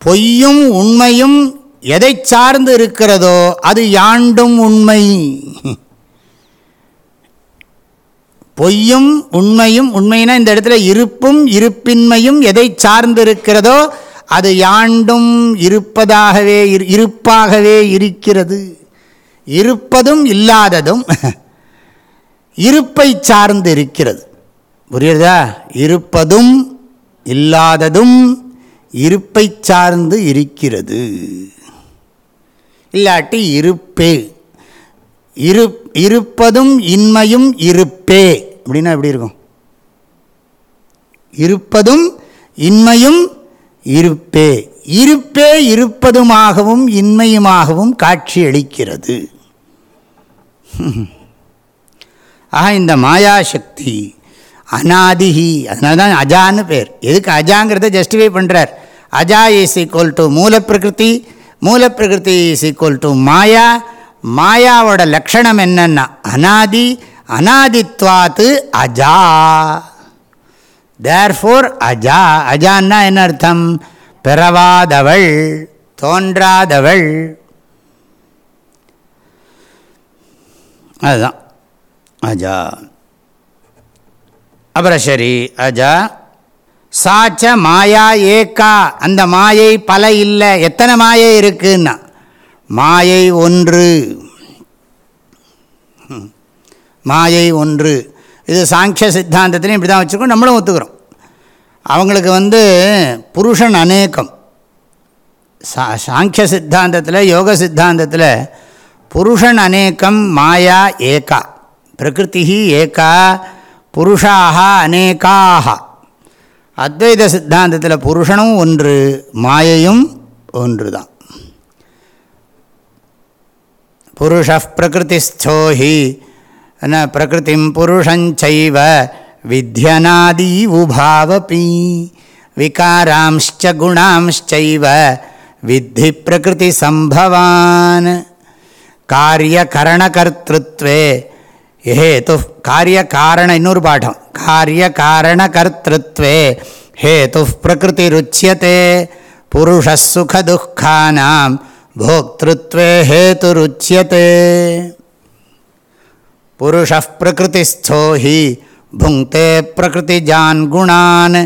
பொய்யும் உண்மையும் எதை சார்ந்து இருக்கிறதோ அது யாண்டும் உண்மை. பொய்யும் உண்மையும் உண்மைனா இந்த இடத்துல இருப்பும் இருப்பின்மையும் எதை சார்ந்து இருக்கிறதோ அது யாண்டும் இருப்பதாகவே இருப்பாகவே இருக்கிறது. இருப்பதும் இல்லாததும் இருப்பை சார்ந்து இருக்கிறது. புரியுறதா? இருப்பதும் இல்லாததும் இருப்பை சார்ந்து இருக்கிறது. இல்லாட்டி இருப்பே. இரு இருப்பதும் இன்மையும் இருப்பே. அப்படின்னா எப்படி இருக்கும்? இருப்பதும் இன்மையும் இருப்பே. இருப்பே இருப்பதுமாகவும் இன்மையுமாகவும் காட்சியளிக்கிறது. ஆக இந்த மாயாசக்தி அநாதிஹி அதனால தான் அஜான்னு பேர். எதுக்கு அஜாங்கிறத ஜஸ்டிஃபை பண்ணுறார் அஜா இஸ் ஈக்குவல் டு மூலப்பிரகிருதி மூலப்பிரகிருதி இஸ் ஈக்குவல் டு மாயா. மாயாவோட லக்ஷணம் என்னென்னா அனாதி அனாதித்வாத்து அஜா. தேர்ஃபோர் அஜா அஜான்னா என்ன அர்த்தம்? பிறவாதவள் தோன்றாதவள். அதுதான். அஜா. அப்புறம் சரி அஜா. சாச்ச மாயா ஏக்கா அந்த மாயை பல இல்லை. எத்தனை மாயை இருக்குன்னா? மாயை ஒன்று. மாயை ஒன்று. இது சாங்கிய சித்தாந்தத்திலையும் இப்படி தான் வச்சுருக்கோம் நம்மளும் ஒத்துக்கிறோம். அவங்களுக்கு வந்து புருஷன் அநேகம். சா சாங்கிய சித்தாந்தத்தில் யோக சித்தாந்தத்தில் புருஷன் அநேக்கம் மாயா ஏகா. பிரகிருதி ஏகா புருஷாக அநேகாக அத்வைத சித்தாந்தத்தில் புருஷனும் ஒன்று மாயையும் ஒன்று தான் புருஷ பிரகிருதிஸ்தோஹி ஹி ந பிரகிருதிம் புருஷஞ்சைவ வித்யநாதி உபாவபி விகாராம்ச்ச குணாம்ச்சைவ வித்தி பிரகிருதி சம்பவான் காரியகரணகர்த்திருவே ஹேது காரியகாரண இன்னொரு பாடம் காரியகாரணகர்த்திருவே ஹேது பிரகிருதிருச்சியதே புருஷசுகதுக்கானாம் போக்திருத்வே ஹேதுருச்சியதே புருஷ பிரகிருதிஸ்தோ ஹி புங்கே பிரகிருதிஜான் குணான்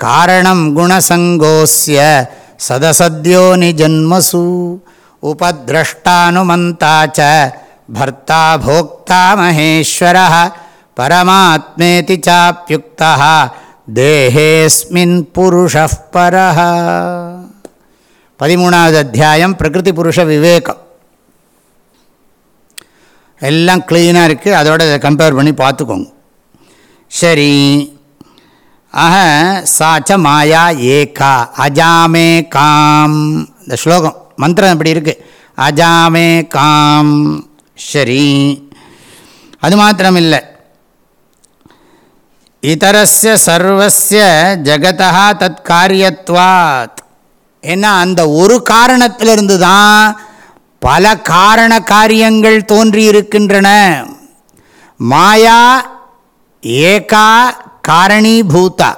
காரணம் குணசங்கோஸ்ய சதசத்யோனி ஜன்மசு உபதிரஷ்டானுமந்தா ச பர்த்தா போக்தா மகேஸ்வர பரமாத்மேதி சாப்பியுக்தா தேஹேஸ்மின் புருஷ பரஹ பதிமூணாவது அத்தியாயம் பிரகிருதி புருஷ விவேகம் எல்லாம் க்ளீனாக இருக்குது அதோட இதை கம்பேர் பண்ணி பார்த்துக்கோங்க. சரி. ஆக சாச்ச மாயா ஏகா அஜாமே காம். இந்த ஸ்லோகம் மந்திரம் இப்படி இருக்குது அஜாமே காம். சரி. அது மாத்திரம் இல்லை இதரஸ்ய சர்வஸ்ய ஜகதா தத் காரியத்வாத் ஏன்னா அந்த ஒரு காரணத்திலிருந்து தான் பல காரண காரியங்கள் தோன்றியிருக்கின்றன. மாயா ஏகா காரணீபூதா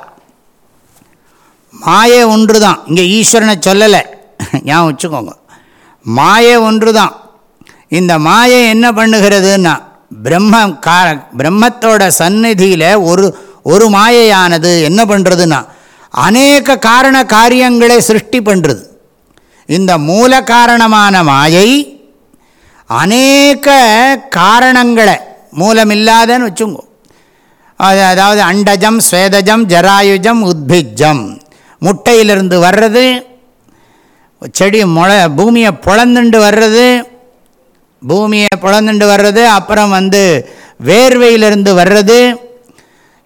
மாயை ஒன்று தான் இங்கே ஈஸ்வரனை சொல்லலை. ஞாபகம் வச்சுக்கோங்க. மாயை ஒன்று தான் இந்த மாயை என்ன பண்ணுகிறதுன்னா பிரம்ம கா பிரம்மத்தோட சந்நிதியில் ஒரு ஒரு மாயையானது என்ன பண்ணுறதுன்னா அநேக காரண காரியங்களை சிருஷ்டி பண்ணுறது இந்த மூல காரணமான மாயை அநேக காரணங்களை மூலமில்லாதன்னு வச்சுங்கோ. அதாவது அண்டஜம் ஸ்வேதஜம் ஜராயுஜம் உத்பிஜம். முட்டையிலிருந்து வர்றது செடி முளை பூமியை புலந்துண்டு வர்றது பூமியை புலந்துண்டு வர்றது அப்புறம் வந்து வேர்வையிலிருந்து வர்றது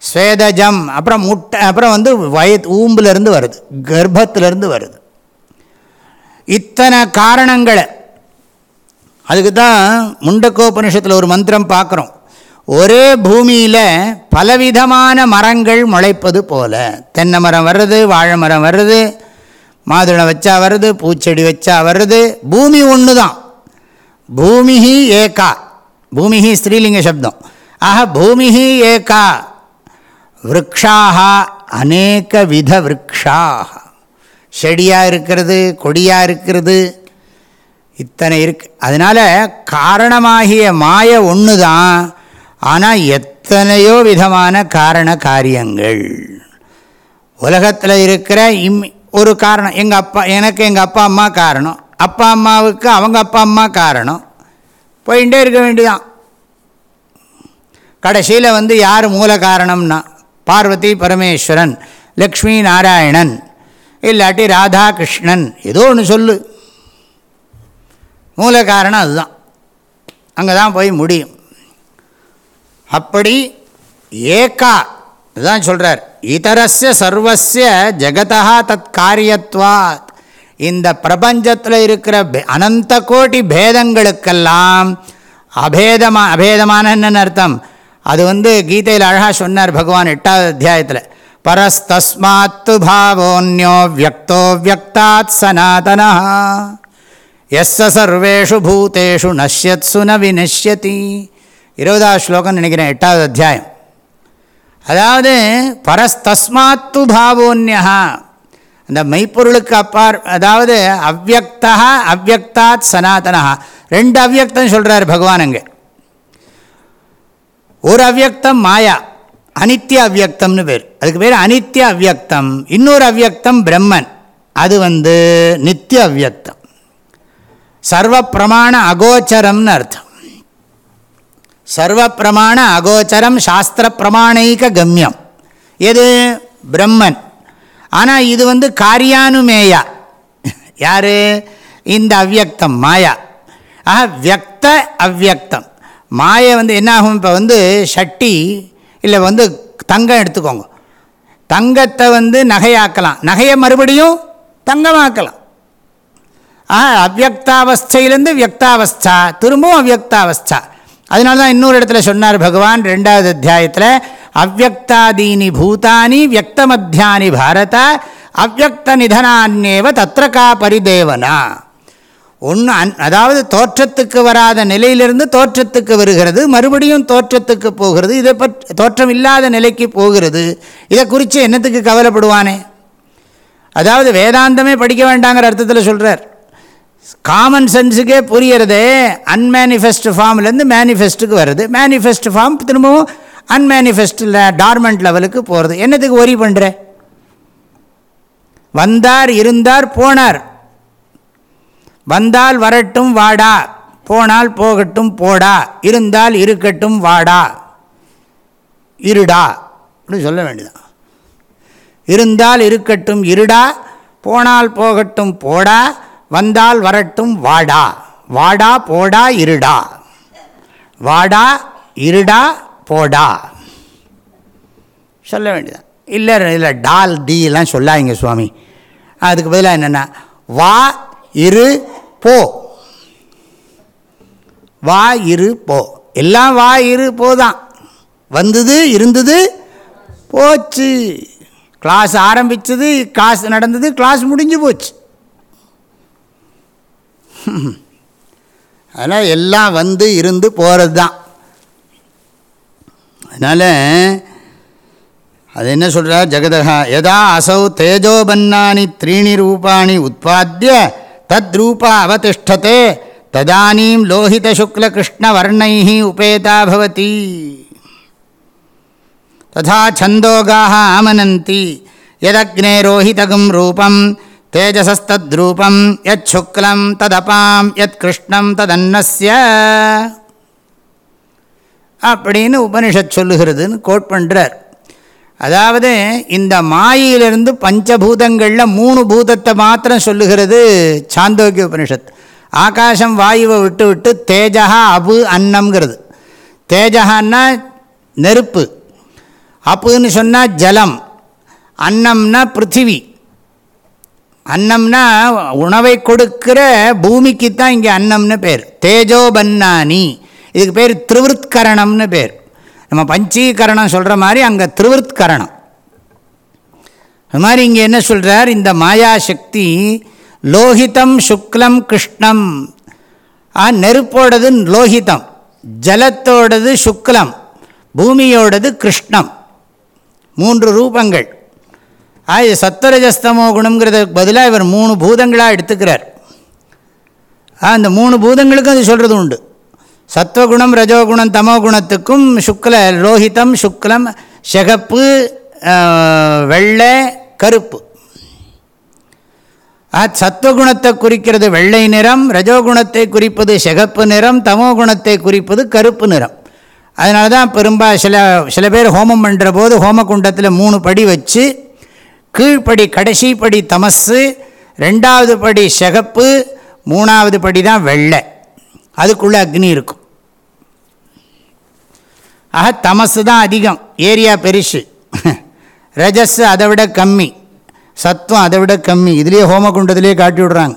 ஸ்வேதஜம் அப்புறம் முட்டை அப்புறம் வந்து வய ஊம்புலேருந்து வருது கர்ப்பத்திலேருந்து வருது. இத்தனை காரணங்களை. அதுக்கு தான் முண்டக்கோபனிஷத்தில் ஒரு மந்திரம் பார்க்குறோம். ஒரே பூமியில் பலவிதமான மரங்கள் முளைப்பது போல. தென்னை மரம் வர்றது வாழை மரம் வருது மாதுளை வச்சா வருது பூச்செடி வச்சா வருது பூமி ஒன்று தான் பூமிஹி ஏகா. பூமிஹி ஸ்ரீலிங்க சப்தம். ஆக பூமிஹி ஏகா. விரக்ஷாக அநேக வித விரக்ஷாக செடியாக இருக்கிறது கொடியாக இருக்கிறது இத்தனை இருக்கு. அதனால் காரணமாகிய மாய ஒன்று தான் ஆனால் எத்தனையோ விதமான காரண காரியங்கள். உலகத்தில் இருக்கிற இம் ஒரு காரணம். எங்கள் அப்பா எனக்கு எங்கள் அப்பா அம்மா காரணம். அப்பா அம்மாவுக்கு அவங்க அப்பா அம்மா காரணம். போயிட்டே இருக்க வேண்டியதான் கடைசியில் வந்து யார் மூல காரணம்னா? பார்வதி பரமேஸ்வரன் லக்ஷ்மி நாராயணன். இல்லாட்டி ராதாகிருஷ்ணன். ஏதோ ஒன்று சொல்லு. மூல காரணம் அதுதான். அங்கே தான் போய் முடியும். அப்படி ஏகா இதுதான் சொல்கிறார் இதரஸ்ய சர்வஸ்ய ஜெகதா தத் காரியத்வாத் இந்த பிரபஞ்சத்தில் இருக்கிற பே- அனந்த கோடி பேதங்களுக்கெல்லாம் அபேதமா அபேதமான அர்த்தம். அது வந்து கீதையில் அழகாக சொன்னார் பகவான் எட்டாவது அத்தியாயத்தில். பரஸ்தஸ்மாத்து பாவோன்யோ வியக்தோ வியக்தாத் சனாதனா எஸ் சர்வேஷு பூதேஷு நஷ்யத்சு ந வினஷ்யதி இருபதாவது ஸ்லோகம் நினைக்கிறேன் எட்டாவது அத்தியாயம். அதாவது பரஸ்தஸ்மாத்து பாவோன்யா அந்த மெய்ப்பொருளுக்கு அப்பார் அதாவது அவ்வக்தா அவ்வக்தாத் சனாதனா ரெண்டு அவ்யக்தம் சொல்கிறார் பகவான் அங்கே. ஒரு அவ்யக்தம் மாயா. அனித்ய அவ்யக்தம்னு பேர். அதுக்கு பேர் அனித்ய அவ்யக்தம் இன்னொரு அவ்யக்தம் பிரம்மன். அது வந்து நித்திய அவ்யக்தம் சர்வ பிரமாண அகோச்சரம்னு அர்த்தம். சர்வ பிரமாண அகோச்சரம் சாஸ்திர பிரமாணைக கம்யம். எது? பிரம்மன். ஆனால் இது வந்து காரியானுமேயா. யார்? இந்த அவ்யக்தம் மாயா. ஆக வியக்த அவ்யக்தம் மாயை வந்து என்னாகும்? இப்போ வந்து ஷட்டி இல்லை வந்து தங்கம் எடுத்துக்கோங்க. தங்கத்தை வந்து நகையாக்கலாம். நகையை மறுபடியும் தங்கமாக்கலாம். ஆ அவ்வக்தாவஸ்தையிலேருந்து வியக்தாவஸ்தா திரும்பவும் அவ்வக்தாவஸ்தா. அதனால தான் இன்னொரு இடத்துல சொன்னார் பகவான் ரெண்டாவது அத்தியாயத்தில் அவ்வக்தாதீனி பூதானி வியக்தமத்தியானி பாரத அவ்வக்த நிதனான்யேவ தத்ரகா பரிதேவனா. ஒன்று அன் அதாவது தோற்றத்துக்கு வராத நிலையிலிருந்து தோற்றத்துக்கு வருகிறது மறுபடியும் தோற்றத்துக்கு போகிறது. இதை பற் தோற்றம் இல்லாத நிலைக்கு போகிறது. இதை குறித்து என்னத்துக்கு கவலைப்படுவானே? அதாவது வேதாந்தமே படிக்க வேண்டாங்கிற அர்த்தத்தில் சொல்கிறார் காமன் சென்ஸுக்கே புரியறதே அன்மேனிஃபெஸ்ட் ஃபார்ம்லேருந்து மேனிஃபெஸ்ட்டுக்கு வருது. மேனிஃபெஸ்ட் ஃபார்ம் திரும்பவும் அன்மேனிஃபெஸ்டில் டார்மெண்ட் லெவலுக்கு போகிறது என்னத்துக்கு ஒரி பண்ணுற வந்தார் இருந்தார் போனார். வந்தால் வரட்டும் வாடா போனால் போகட்டும் போடா இருந்தால் இருக்கட்டும் வாடா. இருடா அப்படின்னு சொல்ல வேண்டியதான் இருந்தால் இருக்கட்டும் இருடா போனால் போகட்டும் போடா வந்தால் வரட்டும் வாடா. வாடா போடா இருடா. வாடா இருடா போடா. சொல்ல வேண்டியதான் இல்லை இல்லை டால் டீலாம் சொல்லாதீங்க சுவாமி. அதுக்கு பதிலாக என்னென்னா வா இரு போ. வா இரு போ. எல்லாம் வா இரு போ தான் வந்தது இருந்தது போச்சு. கிளாஸ் ஆரம்பித்தது கிளாஸ் நடந்தது கிளாஸ் முடிஞ்சு போச்சு. அதனால் எல்லாம் வந்து இருந்து போகிறது தான் அதனால் அது என்ன சொல்கிறார் ஜெகதகா எதா அசௌ தேஜோபன்னானி த்ரீணி ரூபாணி உற்பத்திய தத்ரூபா அவதிஷ்டத்தே ததானீம் லோஹித சுக்ல உபேதா பவதி ததா சந்தோகாக ஆமனந்தி எதக்னே ரோஹிதகும் ரூபம் தேஜசஸ்தத்ரூபம் யத் சுக்லம் ததபாம் யத் கிருஷ்ணம் ததன்னஸ்ய அப்படின்னு உபனிஷத் சொல்லுகிறதுன்னு கோட் பண்ணுறார் அதாவது இந்த மாயிலிருந்து பஞ்சபூதங்களில் மூணு பூதத்தை மாத்திரம் சொல்லுகிறது சாந்தோக்கிய உபனிஷத். ஆகாசம் வாயுவை விட்டு விட்டு தேஜா அபு அன்னம்ங்கிறது. தேஜகான்னா நெருப்பு. அப்புன்னு சொன்னால் ஜலம். அன்னம்னா பிருத்திவி. அன்னம்னா உணவை கொடுக்கிற பூமிக்கு தான் இங்கே அன்னம்னு பேர். தேஜோபன்னானி. இதுக்கு பேர் திருவிருத்கரணம்னு பேர். நம்ம பஞ்சீகரணம் சொல்கிற மாதிரி அங்கே திருவிருத்கரணம். அது மாதிரி இங்கே என்ன சொல்கிறார் இந்த மாயாசக்தி லோகிதம் சுக்லம் கிருஷ்ணம். ஆ நெருப்போடது லோகிதம் ஜலத்தோடது சுக்லம் பூமியோடது கிருஷ்ணம். மூன்று ரூபங்கள். ஆ இது சத்வரஜஸ்தமோ குணங்கிறதுக்கு பதிலாக இவர் மூணு பூதங்களாக எடுத்துக்கிறார். ஆ மூணு பூதங்களுக்கும் அது சொல்கிறது உண்டு சத்வகுணம் ரஜோகுணம் தமோ குணத்துக்கும் சுக்ல லோஹிதம் சுக்லம் சிகப்பு வெள்ளை கருப்பு. சத்வகுணத்தை குறிக்கிறது வெள்ளை நிறம் ரஜோகுணத்தை குறிப்பது சிகப்பு நிறம் தமோ குணத்தை குறிப்பது கருப்பு நிறம். அதனால தான் பெரும்பா சில சில பேர் ஹோமம் பண்ணுற போது ஹோமகுண்டத்தில் மூணு படி வச்சு கீழ்ப்படி கடைசி படி தமஸு ரெண்டாவது படி சிகப்பு மூணாவது படி தான் வெள்ளை. அதுக்குள்ளே அக்னி இருக்கும். ஆக தமசு தான் அதிகம் ஏரியா பெருசு. ரஜஸ் அதை விட கம்மி சத்துவம் அதை விட கம்மி. இதுலேயே ஹோமகுண்டத்திலே காட்டி விடுறாங்க.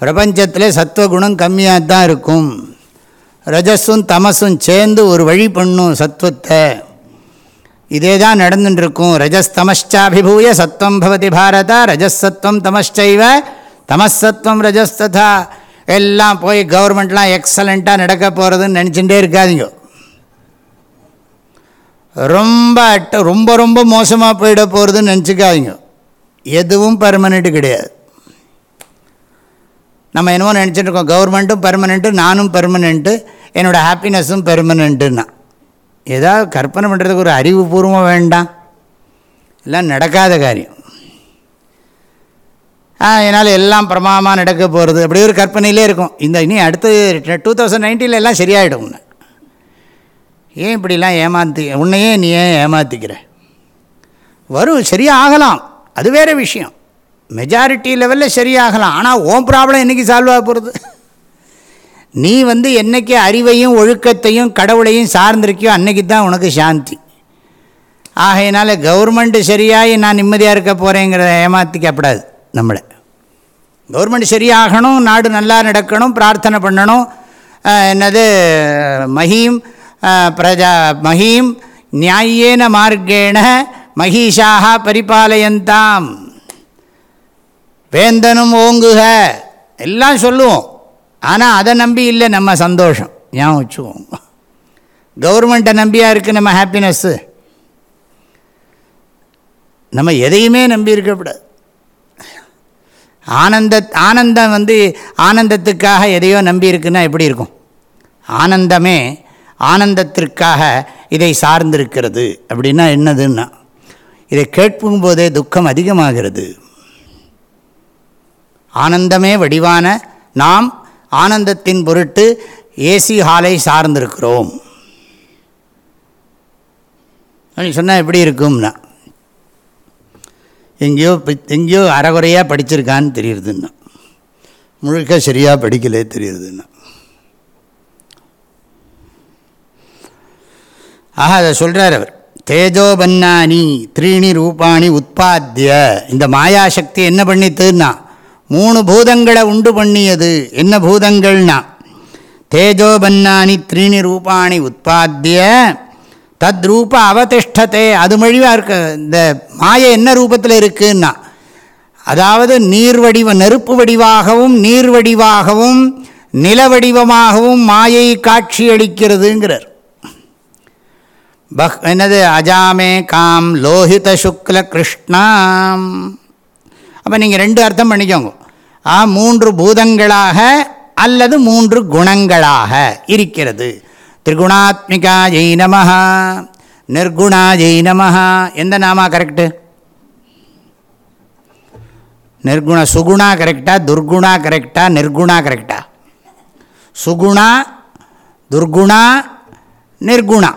பிரபஞ்சத்தில் சத்துவகுணம் கம்மியாக தான் இருக்கும். ரஜஸும் தமசும் சேர்ந்து ஒரு வழி பண்ணும் சத்துவத்தை. இதே தான் நடந்துட்டுருக்கும். ரஜஸ்தமஷ்டாபிபூய சத்வம் பவதி பாரத ரஜசத்வம் தமஷ்டைவ தமசத்வம் ரஜஸ்ததா எல்லாம் போய் கவர்மெண்ட்லாம் எக்ஸலண்ட்டாக நடக்க போகிறதுன்னு நினச்சிட்டே இருக்காதீங்க. ரொம்ப அட்ட ரொம்ப ரொம்ப மோசமாக போயிட போகிறதுன்னு நினச்சிக்காதீங்க. எதுவும் பர்மனெண்ட்டு கிடையாது. நம்ம என்னமோ நினச்சிட்டு இருக்கோம் கவர்மெண்ட்டும் பர்மனெண்ட்டு நானும் பர்மனெண்ட்டு என்னோடய ஹாப்பினஸும் பெர்மனெண்ட்டுன்னா ஏதாவது கற்பனை பண்ணுறதுக்கு ஒரு அறிவுபூர்வம் வேண்டாம். எல்லாம் நடக்காத காரியம். என்னால் எல்லாம் பிரமாதமாக நடக்க போகிறது அப்படி ஒரு கற்பனையிலே இருக்கும். இந்த இனி அடுத்து டூ தௌசண்ட் நைன்டீனில் எல்லாம் சரியாயிடும்னு ஏன் இப்படிலாம் ஏமாத்து உன்னையே நீ ஏன் ஏமாற்றிக்கிற வரும் சரியாக ஆகலாம் அது வேறு விஷயம். மெஜாரிட்டி லெவலில் சரியாகலாம். ஆனால் ஓன் ப்ராப்ளம் என்றைக்கு சால்வ் ஆக போகிறது நீ வந்து என்றைக்கு அறிவையும் ஒழுக்கத்தையும் கடவுளையும் சார்ந்திருக்கியோ அன்றைக்கி தான் உனக்கு சாந்தி. ஆகையினால கவர்மெண்ட்டு சரியாகி நான் நிம்மதியாக இருக்க போகிறேங்கிறத ஏமாற்றிக்கப்படாது நம்மளை. கவர்மெண்ட் சரியாகணும் நாடு நல்லா நடக்கணும் பிரார்த்தனை பண்ணணும். என்னது மகியும் பிரஜா மகீம் நியாயேன மார்க்கேண மகிஷாக பரிபாலயந்தாம். வேந்தனும் ஓங்குக. எல்லாம் சொல்லுவோம். ஆனால் அதை நம்பி இல்லை நம்ம சந்தோஷம். ஞாபகம் வச்சுக்குவோம் கவர்மெண்ட்டை நம்பியாக இருக்குது நம்ம ஹாப்பினஸ்ஸு நம்ம எதையுமே நம்பி இருக்கக்கூடாது. ஆனந்த ஆனந்தம் வந்து ஆனந்தத்துக்காக எதையோ நம்பி இருக்குன்னா எப்படி இருக்கும்? ஆனந்தமே ஆனந்தத்திற்காக இதை சார்ந்திருக்கிறது. அப்படின்னா என்னதுன்னா இதை கேட்கும் போதே துக்கம் அதிகமாகிறது. ஆனந்தமே வடிவான நாம் ஆனந்தத்தின் பொருட்டு ஏசி ஹாலை சார்ந்திருக்கிறோம். சொன்னால் எப்படி இருக்கும்னா எங்கேயோ எங்கேயோ அறகுறையாக படிச்சிருக்கான்னு தெரியுதுன்னா முழுக்க சரியாக படிக்கலே தெரியுதுன்னா ஆக அதை சொல்கிறார் அவர். தேஜோபன்னானி த்ரீணி ரூபாணி உற்பத்திய இந்த மாயாசக்தி என்ன பண்ணித்துன்னா மூணு பூதங்களை உண்டு பண்ணியது. என்ன பூதங்கள்னா தேஜோபன்னானி த்ரீணி ரூபாணி உற்பத்திய தத் ரூப அவதிஷ்டத்தை அது மொழிவாக இருக்க. இந்த மாயை என்ன ரூபத்தில் இருக்குன்னா அதாவது நீர் வடிவ நெருப்பு வடிவாகவும் நீர் வடிவாகவும் நில வடிவமாகவும் மாயை காட்சியளிக்கிறதுங்கிறார். பஹ் என்னது? அஜாமே காம் லோஹித சுக்ல கிருஷ்ணாம். அப்போ நீங்கள் ரெண்டு அர்த்தம் பண்ணிக்கோங்க. ஆ மூன்று பூதங்களாக அல்லது மூன்று குணங்களாக இருக்கிறது. திரிகுணாத்மிகா ஜெய் நமஹா நிர்குணா ஜெய் நமஹா. எந்த நாமா கரெக்டு நிர்குண சுகுணா கரெக்டா துர்குணா கரெக்டா நிர்குணா கரெக்டா சுகுணா துர்குணா நிர்குணா.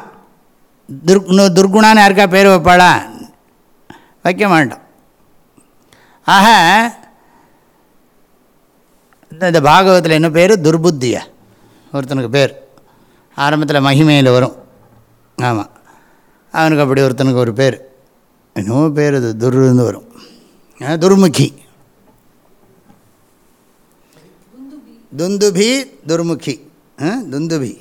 துர் துர்குணான்னு யாருக்கா பேர் வைப்பாளா? வைக்க மாட்டோம். ஆக இந்த பாகவத்தில் என்ன பேர்? துர்புத்தியா. ஒருத்தனுக்கு பேர். ஆரம்பத்தில் மகிமையில் வரும். ஆமாம் அவனுக்கு அப்படி ஒருத்தனுக்கு ஒரு பேர். என்னவோ பேர் அது துர்ந்து வரும். துர்முகி. துந்துபி துர்முகி. துந்துபி.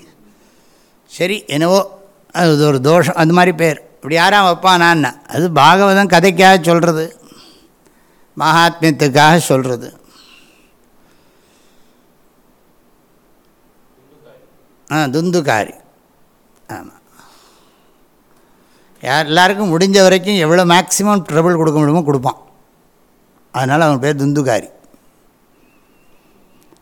சரி என்னவோ அது ஒரு தோஷம் அந்த மாதிரி பேர். இப்படி யாராக வைப்பானான்னா. அது பாகவதம் கதைக்காக சொல்கிறது மகாத்மியத்துக்காக சொல்கிறது ஆ துந்துகாரி ஆமாம் யார் எல்லாருக்கும் முடிஞ்ச வரைக்கும் எவ்வளோ மேக்ஸிமம் ட்ரபிள் கொடுக்க முடியுமோ கொடுப்பான். அதனால் அவன் பேர் துந்துகாரி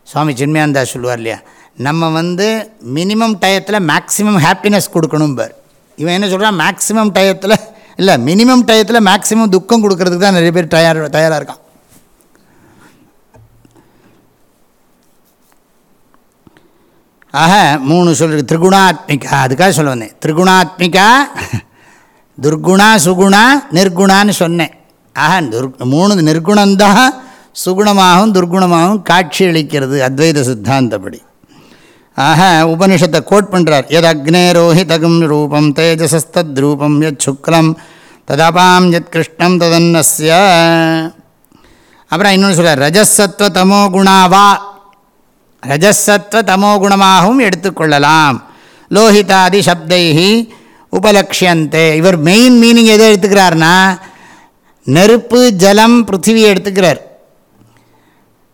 சுவாமி சின்மயானந்தா சொல்லுவார் இல்லையா? நம்ம வந்து மினிமம் டயத்தில் மேக்ஸிமம் ஹாப்பினஸ் கொடுக்கணும் பார். இவன் என்ன சொல்கிறான் மேக்ஸிமம் டயத்தில் இல்லை மினிமம் டயத்தில் மேக்ஸிமம் துக்கம் கொடுக்கறதுக்கு தான் நிறைய பேர் தயார் தயாராக இருக்கான். ஆக மூணு சொல்கிறது திரிகுணாத்மிகா அதுக்காக சொல்ல வந்தேன். திரிகுணாத்மிகா துர்குணா சுகுணா நிர்குணான்னு சொன்னேன். ஆஹா துர் மூணு நிர்குணந்தான் சுகுணமாகவும் துர்குணமாகவும் காட்சியளிக்கிறது. அத்வைத சித்தாந்தப்படி. ஆக உபனிஷத்தை கோட் பண்ணுறார் எத் அக்னேரோஹிதகும் ரூபம் தேஜசஸ்தத் ரூபம் எத் சுக்லம் ததபாம் எத் கிருஷ்ணம் ததன்னஸ்ய. அப்புறம் இன்னொன்று சொல்கிறார் ரஜசத்வ தமோ குணாவா ரஜசத்வ தமோ குணமாகவும் எடுத்துக்கொள்ளலாம். லோஹிதாதி சப்தைஹி உபலக்ஷியந்தே. இவர் மெயின் மீனிங் எதை எடுத்துக்கிறார்னா நெருப்பு ஜலம் பிருத்திவியை எடுத்துக்கிறார்.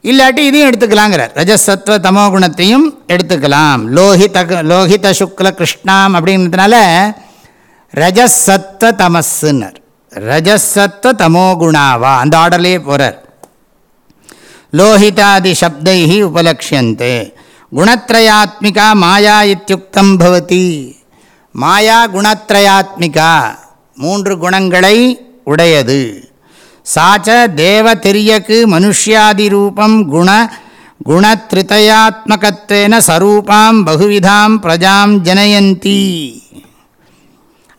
இல்லாட்டி இதையும் எடுத்துக்கலாங்கிறார். ரஜசத்வ தமோ குணத்தையும் எடுத்துக்கலாம். லோஹித லோஹித சுக்ல கிருஷ்ணாம் அப்படின்றதுனால ரஜசத்வ தமஸ்ன்னர் ரஜசத்வ தமோ குணாவா? அந்த ஆர்டர்லேயே போகிறார் லோஹிதாதி சப்தை உபலக்ஷந்தே குணத்ரயாத்மிகா மாயா இத்தியுக்தம் பவதி. மாயா குணத்ரயாத்மிகா. மூன்று குணங்களை உடையது. சாச்ச தேவ தெரியக்கு மனுஷ்யாதி ரூபம் குண குணத்ரிதயாத்மகத்வேன சரூபாம் பகுவிதாம் பிரஜாம் ஜனயந்தி.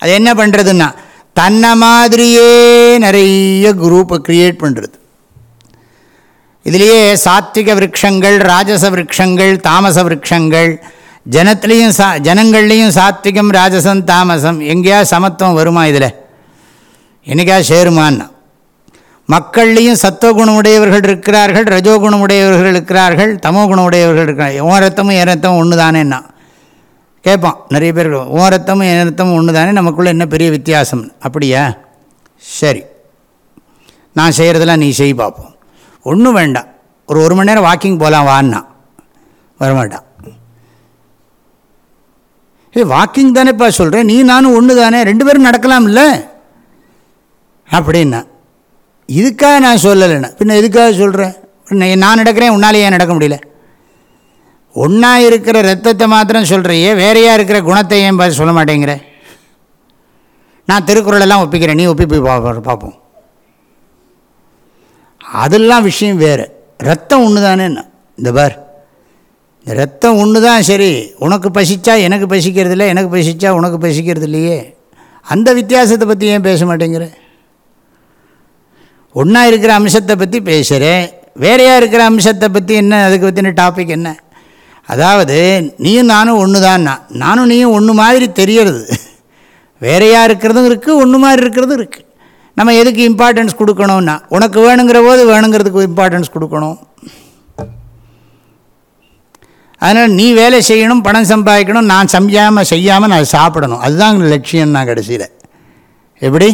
அது என்ன பண்ணுறதுன்னா தன்னை மாதிரியே நிறைய குரூப்பை க்ரியேட் பண்ணுறது இதுலேயே சாத்விக விரக்ஷங்கள் ராஜச விரக்ஷங்கள் தாமச விரக்ஷங்கள் ஜனத்துலேயும் சா ஜனங்கள்லேயும் சாத்விகம் ராஜசம் தாமசம் எங்கேயா சமத்துவம் வருமா இதில்? என்றைக்கா சேருமான்னா. மக்கள்லேயும் சத்துவகுணமுடையவர்கள் இருக்கிறார்கள் ரஜோகுணமுடையவர்கள் இருக்கிறார்கள் தமோ குணமுடையவர்கள் இருக்கிறார்கள். உன் ரத்தமும் என் ரத்தமும் ஒன்று தானேன்னா கேட்பான். நிறைய பேர் உன் ரத்தமும் என் ரத்தமும் ஒன்று தானே நமக்குள்ளே என்ன பெரிய வித்தியாசம்? அப்படியா? சரி. நான் செய்கிறதெல்லாம் நீ செய் பார்ப்போம் ஒன்றும் வேண்டாம். ஒரு ஒரு மணி நேரம் வாக்கிங் போகலாம் வான்னா. வரமாட்டான் ஏ வாக்கிங் தானேப்பா சொல்கிறேன் நீ நானும் ஒன்று தானே ரெண்டு பேரும் நடக்கலாம்ல? அப்படின்னா இதுக்காக நான் சொல்லலைண்ணா பின்ன எதுக்காக சொல்கிறேன் நான் நடக்கிறேன் உன்னாலே ஏன் நடக்க முடியல? ஒன்றா இருக்கிற ரத்தத்தை மாத்திரம் சொல்கிறையே வேறையாக இருக்கிற குணத்தை ஏன் பார்த்து சொல்ல மாட்டேங்கிற? நான் திருக்குறளெல்லாம் ஒப்பிக்கிறேன் நீ ஒப்பி போய் பார்ப்போம். அதெல்லாம் விஷயம் வேறு. ரத்தம் ஒன்று என்ன இந்த பார். இந்த ரத்தம் ஒன்று தான் சரி. உனக்கு பசிச்சா எனக்கு பசிக்கிறது இல்லை எனக்கு பசிச்சா உனக்கு பசிக்கிறது இல்லையே அந்த வித்தியாசத்தை பற்றி ஏன் பேச மாட்டேங்கிற? ஒன்றா இருக்கிற அம்சத்தை பற்றி பேசுகிறேன் வேறையாக இருக்கிற அம்சத்தை பற்றி என்ன? அதுக்கு பற்றின டாபிக் என்ன? அதாவது நீயும் நானும் ஒன்று தான் நானும் நீயும் ஒன்று மாதிரி தெரியறது. வேறையாக இருக்கிறதும் இருக்குது ஒன்று மாதிரி இருக்கிறதும் இருக்குது நம்ம எதுக்கு இம்பார்ட்டன்ஸ் கொடுக்கணும்னா உனக்கு வேணுங்கிற போது வேணுங்கிறதுக்கு இம்பார்ட்டன்ஸ் கொடுக்கணும். அதனால் நீ வேலை செய்யணும் பணம் சம்பாதிக்கணும் நான் சமையாமல் செய்யாமல் நான் சாப்பிடணும். அதுதான் லட்சியம் நான் கடைசியில். எப்படி?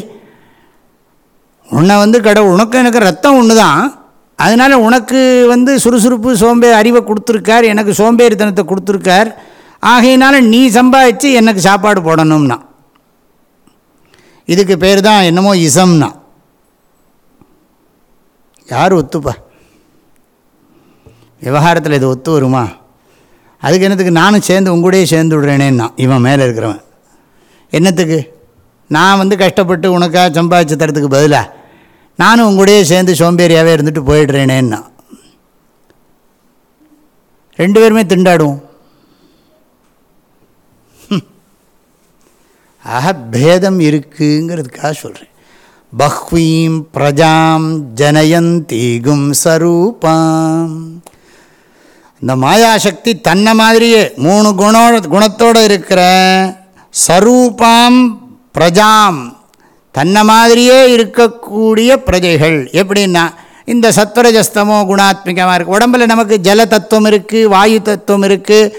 உன்னை வந்து கடவுள் உனக்கு எனக்கு ரத்தம் ஒன்று தான் அதனால் உனக்கு வந்து சுறுசுறுப்பு சோம்பே அறிவை கொடுத்துருக்கார் எனக்கு சோம்பேறித்தனத்தை கொடுத்துருக்கார். ஆகையினால நீ சம்பாதிச்சு எனக்கு சாப்பாடு போடணும்னா. இதுக்கு பேர் தான் என்னமோ இசம்னா. யார் ஒத்துப்பா? விவகாரத்தில் இது ஒத்து வருமா? அதுக்கு என்னத்துக்கு? நானும் சேர்ந்து உங்கூடையே சேர்ந்து விடுறேனேன்னா இவன் மேலே இருக்கிறவன். என்னத்துக்கு? நான் வந்து கஷ்டப்பட்டு உனக்காக சம்பாதிச்சு தரத்துக்கு பதிலாக நானும் உங்கூடயே சேர்ந்து சோம்பேறியாகவே இருந்துட்டு போயிடுறேனேன்னா. ரெண்டு பேருமே திண்டாடுவோம். ஆக பேதம் இருக்குங்கிறதுக்காக சொல்கிறேன் பஹ்வீம் பிரஜாம் ஜனயந்தீகும் சரூபாம். இந்த மாயாசக்தி தன்னை மாதிரியே மூணு குணோ குணத்தோடு இருக்கிற சரூபாம் பிரஜாம். தன்னை மாதிரியே இருக்கக்கூடிய பிரஜைகள். எப்படின்னா இந்த சத்வரஜஸ்தமோ குணாத்மிகமாக இருக்குது உடம்பில் நமக்கு ஜல தத்துவம் இருக்குது வாயு தத்துவம் இருக்குது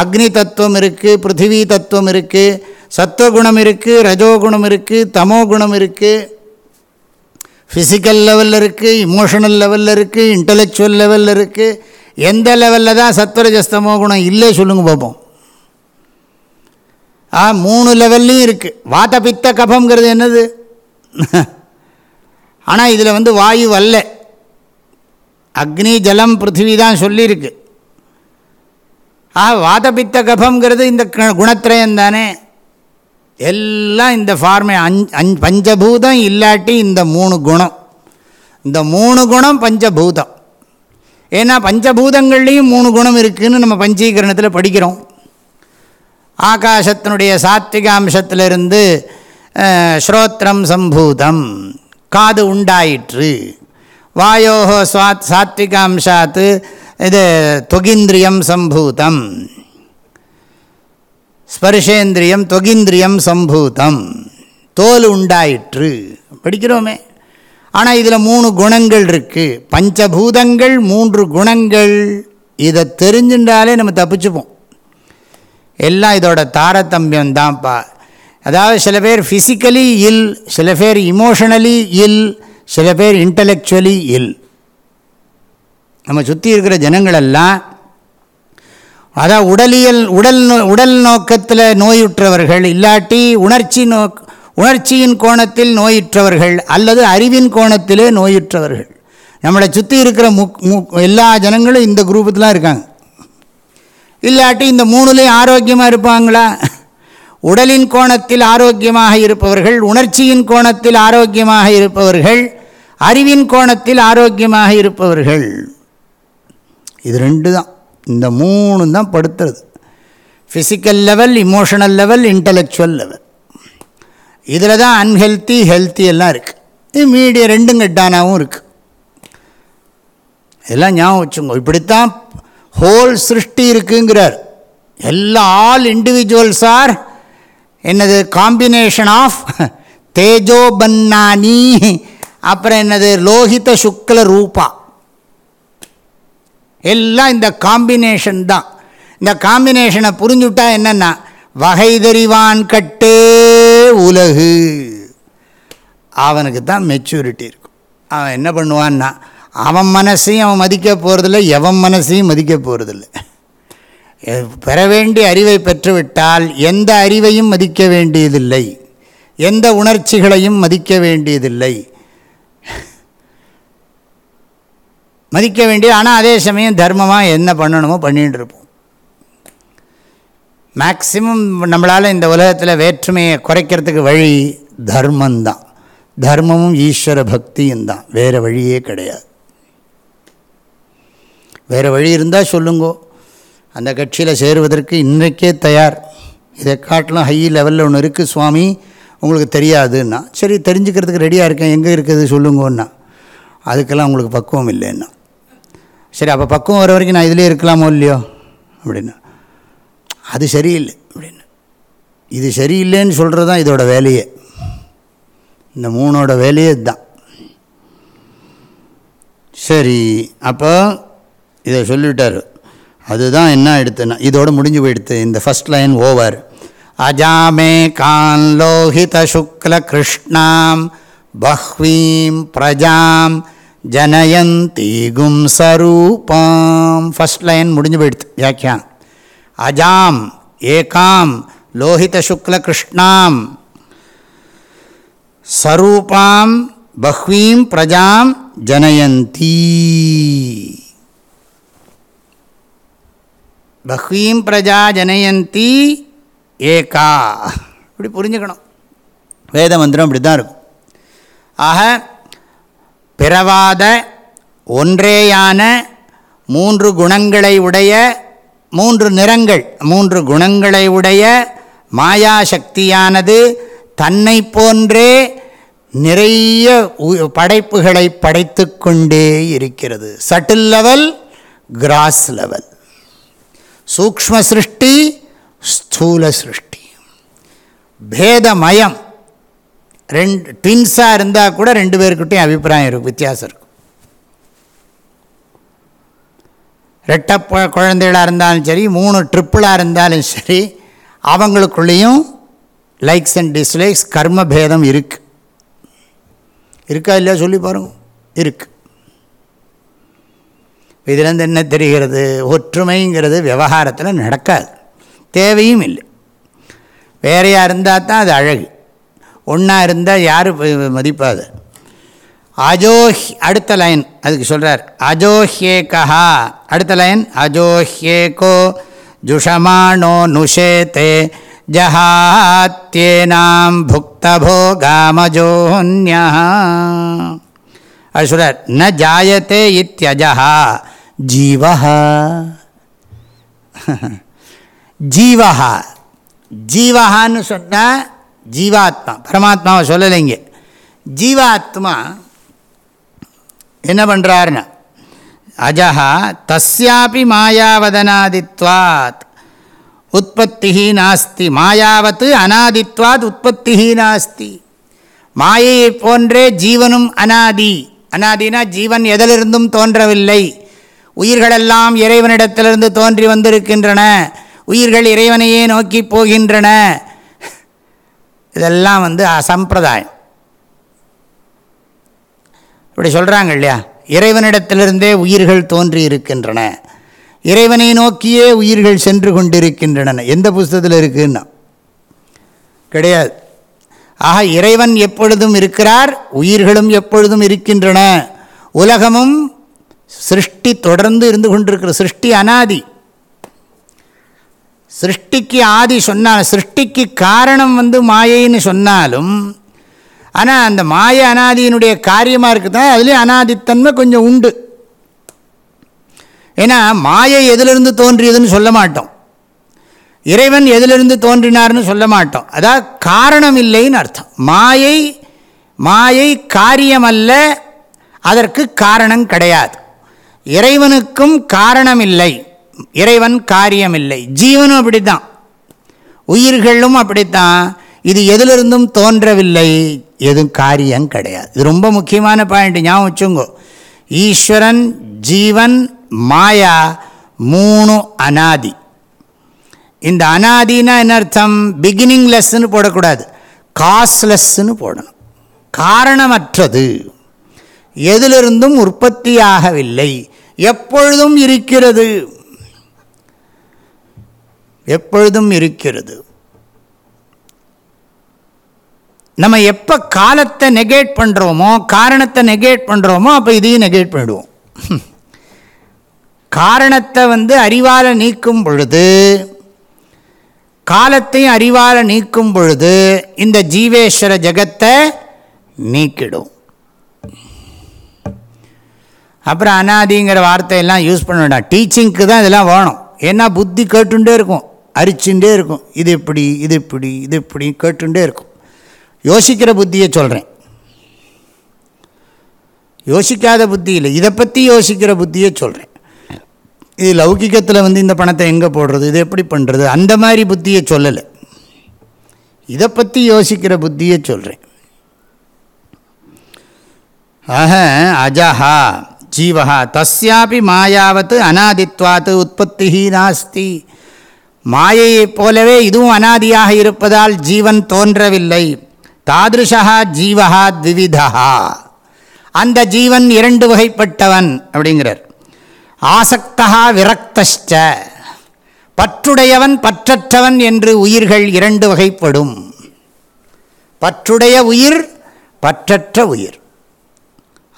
அக்னி தத்துவம் இருக்குது பிருத்திவி தத்துவம் இருக்குது சத்துவகுணம் இருக்குது ரஜோகுணம் இருக்குது தமோ குணம் இருக்குது ஃபிசிக்கல் லெவலில் இருக்குது இமோஷனல் லெவலில் இருக்குது இன்டலெக்சுவல் லெவலில் இருக்குது எந்த லெவலில் தான் சத்வரஜஸ்தமோ குணம் இல்லை சொல்லுங்க பார்ப்போம் ஆ மூணு லெவல்லையும் இருக்குது வாத பித்த கபங்கிறது என்னது? ஆனால் இதில் வந்து வாயு அல்ல அக்னி ஜலம் பிருத்திவி தான் சொல்லியிருக்கு. ஆ வாத பித்த கபங்கிறது இந்த குணத்திரயம் தானே. எல்லாம் இந்த ஃபார்மே அஞ் அஞ் பஞ்சபூதம் இல்லாட்டி இந்த மூணு குணம். இந்த மூணு குணம் பஞ்சபூதம். ஏன்னா பஞ்சபூதங்கள்லேயும் மூணு குணம் இருக்குதுன்னு நம்ம பஞ்சீகரணத்தில் படிக்கிறோம். ஆகாசத்தினுடைய சாத்விக அம்சத்திலிருந்து ஸ்ரோத்திரம் சம்பூதம். காது உண்டாயிற்று. வாயோஹோ சுவாத் சாத்விகாம்சாத்து இது தொகிந்திரியம் சம்பூதம். ஸ்பர்ஷேந்திரியம் தொகிந்திரியம் சம்பூதம். தோல் உண்டாயிற்று. படிக்கிறோமே. ஆனால் இதில் மூணு குணங்கள் இருக்குது பஞ்சபூதங்கள் மூன்று குணங்கள். இதை தெரிஞ்சுட்டாலே நம்ம தப்பிச்சுப்போம். எல்லாம் இதோட தாரதமியம் தான்ப்பா அதாவது சில பேர் ஃபிசிக்கலி இல் சில பேர் இமோஷனலி இல் சில பேர் இன்டலெக்சுவலி இல் நம்ம சுற்றி இருக்கிற ஜனங்களெல்லாம் அதான் உடலியல் உடல் நோ உடல் நோக்கத்தில் நோயுற்றவர்கள் இல்லாட்டி உணர்ச்சி நோக் உணர்ச்சியின் கோணத்தில் நோயுற்றவர்கள் அல்லது அறிவின் கோணத்திலே நோயுற்றவர்கள். நம்மளை சுற்றி இருக்கிற முக் எல்லா ஜனங்களும் இந்த குரூப்புலாம் இருக்காங்க. இல்லாட்டி இந்த மூணுலேயும் ஆரோக்கியமாக இருப்பாங்களா? உடலின் கோணத்தில் ஆரோக்கியமாக இருப்பவர்கள் உணர்ச்சியின் கோணத்தில் ஆரோக்கியமாக இருப்பவர்கள் அறிவின் கோணத்தில் ஆரோக்கியமாக இருப்பவர்கள். இது ரெண்டு தான் இந்த மூணு தான் படுத்துறது. Physical level emotional level intellectual level இதில் தான் அன்ஹெல்த்தி ஹெல்த்தி எல்லாம் இருக்குது மீடிய ரெண்டும் கெட்டானாகவும் இருக்குது எல்லாம் ஞாபகம் வச்சுங்க இப்படித்தான் ஹோல் சிருஷ்டி இருக்குங்கிறார். எல்லா ஆல் இண்டிவிஜுவல்ஸ் ஆர் என்னது காம்பினேஷன் ஆஃப் தேஜோபன்னானி அப்புறம் என்னது லோகித சுக்ல ரூபா. எல்லாம் இந்த காம்பினேஷன் தான். இந்த காம்பினேஷனை புரிஞ்சுட்டா என்னென்னா வகை தெரிவான் கட்டே உலகு. அவனுக்கு தான் மெச்சூரிட்டி இருக்கும். அவன் என்ன பண்ணுவான்னா அவன் மனசையும் அவன் மதிக்க போகிறதில்ல எவன் மனசையும் மதிக்க போகிறதில்ல பெற வேண்டிய அறிவை பெற்றுவிட்டால் எந்த அறிவையும் மதிக்க வேண்டியதில்லை. எந்த உணர்ச்சிகளையும் மதிக்க வேண்டியதில்லை. மதிக்க வேண்டியது ஆனால் அதே சமயம் தர்மமாக என்ன பண்ணணுமோ பண்ணிகிட்டு இருப்போம் மேக்சிமம் நம்மளால் இந்த உலகத்தில் வேற்றுமையை குறைக்கிறதுக்கு வழி தர்மந்தான் தர்மமும் ஈஸ்வர பக்தியும் தான் வேறு வழியே கிடையாது. வேறு வழி இருந்தால் சொல்லுங்கோ. அந்த கட்சியில் சேருவதற்கு இன்றைக்கே தயார். இதை காட்டிலும் ஹை லெவலில் ஒன்று இருக்குது சுவாமி உங்களுக்கு தெரியாதுன்னா சரி தெரிஞ்சுக்கிறதுக்கு ரெடியாக இருக்கேன் எங்கே இருக்குது சொல்லுங்கன்னா. அதுக்கெல்லாம் உங்களுக்கு பக்குவம் இல்லைன்னா. சரி அப்போ பக்குவம் வர வரைக்கும் நான் இதிலே இருக்கலாமோ இல்லையோ? அப்படின்னா. அது சரியில்லை அப்படின்னு. இது சரியில்லைன்னு சொல்கிறது தான் இதோட வேலையே. இந்த மூணோட வேலையே இதுதான். சரி அப்போ இதை சொல்லிவிட்டார் அதுதான் என்ன எடுத்துன்னா இதோடு முடிஞ்சு போயிடுத்து இந்த ஃபஸ்ட் லைன் ஓவர் அஜாமே கான் லோஹித சுக்ல கிருஷ்ணாம் பஹ்வீம் பிரஜாம் ஜனயந்தீகும் சரூபாம். ஃபஸ்ட் லைன் முடிஞ்சு போயிடுத்து வியாக்கியான் அஜாம் ஏகாம் லோஹித சுக்ல கிருஷ்ணாம் சரூபாம் பஹ்வீம் பிரஜாம் ஜனயந்தி. பஹ்வீம் பிரஜா ஜனயந்தி ஏகா. இப்படி புரிஞ்சுக்கணும். வேத மந்திரம் இப்படி தான் இருக்கும். ஆக பிறவாத ஒன்றேயான மூன்று குணங்களை உடைய மூன்று நிறங்கள் மூன்று குணங்களை உடைய மாயா சக்தியானது தன்னை போன்றே நிறைய படைப்புகளை படைத்து கொண்டே இருக்கிறது. சட்டில் லெவல் கிராஸ் லெவல் சூக்ம சிருஷ்டி ஸ்தூல சிருஷ்டி பேதமயம். ரெண்டு ட்வின்ஸாக இருந்தால் கூட ரெண்டு பேருக்கிட்டையும் அபிப்பிராயம் இருக்கும் வித்தியாசம் இருக்கும் ரெட்ட குழந்தைகளாக இருந்தாலும் சரி மூணு ட்ரிப்பிளாக இருந்தாலும் சரி அவங்களுக்குள்ளேயும் லைக்ஸ் அண்ட் டிஸ்லைக்ஸ் கர்மபேதம் இருக்குது இருக்கா. இல்லையா சொல்லி பாருங்க. இருக்குது இதிலேருந்து என்ன தெரிகிறது? ஒற்றுமைங்கிறது விவகாரத்தில் நடக்காது. தேவையும் இல்லை. வேறையாக இருந்தால் தான் அது அழகு. ஒன்றா இருந்தால் யார் மதிப்பாது. அஜோஹ் அடுத்த லைன் அதுக்கு சொல்கிறார் அஜோஹ்யேகா அடுத்த லைன் அஜோஹ்யேகோ ஜுஷமானோ நுஷேத்தே ஜஹாத்தியேனாம் புக்தபோகாமஜோன்யா அது சொல்கிறார் ந ஜாயத்தே இத்தியஜா ஜீவஹா. ஜீவஹா. ஜீவஹான்னு சொன்னால் ஜீவாத்மா. பரமாத்மாவை சொல்லலைங்க ஜீவாத்மா என்ன பண்ணுறாருன்னா அஜஹா தஸ்யாபி மாயாவதனாதித்வாத். உற்பத்தி நாஸ்தி. மாயாவத்து அனாதித்வாத் உற்பத்தி நாஸ்தி. மாயையை போன்றே ஜீவனும் அனாதி. அனாதினா ஜீவன் எதிலிருந்தும் தோன்றவில்லை. உயிர்களெல்லாம் இறைவனிடத்திலிருந்து தோன்றி வந்திருக்கின்றன. உயிர்கள் இறைவனையே நோக்கி போகின்றன. இதெல்லாம் வந்து அசம்பிரதாயம். இப்படி சொல்கிறாங்க இல்லையா? இறைவனிடத்திலிருந்தே உயிர்கள் தோன்றி இருக்கின்றன. இறைவனை நோக்கியே உயிர்கள் சென்று கொண்டிருக்கின்றன. எந்த புஸ்தகத்தில் இருக்குன்னா? கிடையாது. ஆக இறைவன் எப்பொழுதும் இருக்கிறார் உயிர்களும் எப்பொழுதும் இருக்கின்றன. உலகமும் சிருஷ்டி தொடர்ந்து இருந்து கொண்டிருக்கிற சிருஷ்டி அனாதி. சிருஷ்டிக்கு ஆதி சொன்னால் சிருஷ்டிக்கு காரணம் வந்து மாயைன்னு சொன்னாலும் ஆனால் அந்த மாய அனாதியினுடைய காரியமாக இருக்குதான் அதுலேயும் அனாதித்தன்மை கொஞ்சம் உண்டு. ஏன்னா மாயை எதிலிருந்து தோன்றியதுன்னு சொல்ல மாட்டோம். இறைவன் எதிலிருந்து தோன்றினார்னு சொல்ல மாட்டோம். அதாவது காரணம் இல்லைன்னு அர்த்தம். மாயை மாயை காரியமல்ல அதற்கு காரணம் கிடையாது. இறைவனுக்கும் காரணம் இல்லை இறைவன் காரியம் இல்லை ஜீவனும் அப்படித்தான். உயிர்களும் அப்படித்தான். இது எதிலிருந்தும் தோன்றவில்லை. எதுவும் காரியம் கிடையாது. இது ரொம்ப முக்கியமான பாயிண்ட் ஞாபகம் வச்சுங்கோ. ஈஸ்வரன் ஜீவன் மாயா மூணு அனாதி. இந்த அனாதினா என்ன அர்த்தம்? பிகினிங்லெஸ்ன்னு போடக்கூடாது. காஸ்லெஸ்ன்னு போடணும். காரணமற்றது. எதிலிருந்தும் உற்பத்தியாகவில்லை. எப்பொழுதும் இருக்கிறது. எப்பொழுதும் இருக்கிறது. நம்ம எப்போ காலத்தை நெகேட் பண்ணுறோமோ காரணத்தை நெகேட் பண்ணுறோமோ அப்போ இதையும் நெகேட் பண்ணிடுவோம். காரணத்தை வந்து அறிவால் நீக்கும் பொழுது காலத்தையும் அறிவால் நீக்கும் பொழுது இந்த ஜீவேஸ்வர ஜகத்தை நீக்கிடும். அப்புறம் அனாதிங்கிற வார்த்தையெல்லாம் யூஸ் பண்ண வேண்டாம் டீச்சிங்க்கு தான் இதெல்லாம் வேணும். ஏன்னா புத்தி கேட்டுண்டே இருக்கும். அரிச்சுட்டே இருக்கும். இது இப்படி இது இப்படி இது இப்படி கேட்டுண்டே இருக்கும். யோசிக்கிற புத்தியை சொல்கிறேன் யோசிக்காத புத்தி இல்லை. இதை பற்றி யோசிக்கிற புத்தியை சொல்கிறேன் இது லௌகிக்கத்தில் வந்து இந்த பணத்தை எங்கே போடுறது? இது எப்படி பண்ணுறது அந்த மாதிரி புத்தியை சொல்லலை. இதை பற்றி யோசிக்கிற புத்தியை சொல்கிறேன் ஆக அஜஹா ஜீவஹா தஸ்யாபி மாயாவத்து அனாதித்வாத்து உற்பத்தி நாஸ்தி. மாயையைப் போலவே இதுவும் அனாதியாக இருப்பதால் ஜீவன் தோன்றவில்லை. தாதிருஷா ஜீவா த்விவிதா அந்த ஜீவன் இரண்டு வகைப்பட்டவன் அப்படிங்கிறார். ஆசக்தா விரக்தஷ்ட பற்றுடையவன் பற்றற்றவன் என்று உயிர்கள் இரண்டு வகைப்படும். பற்றுடைய உயிர் பற்றற்ற உயிர்.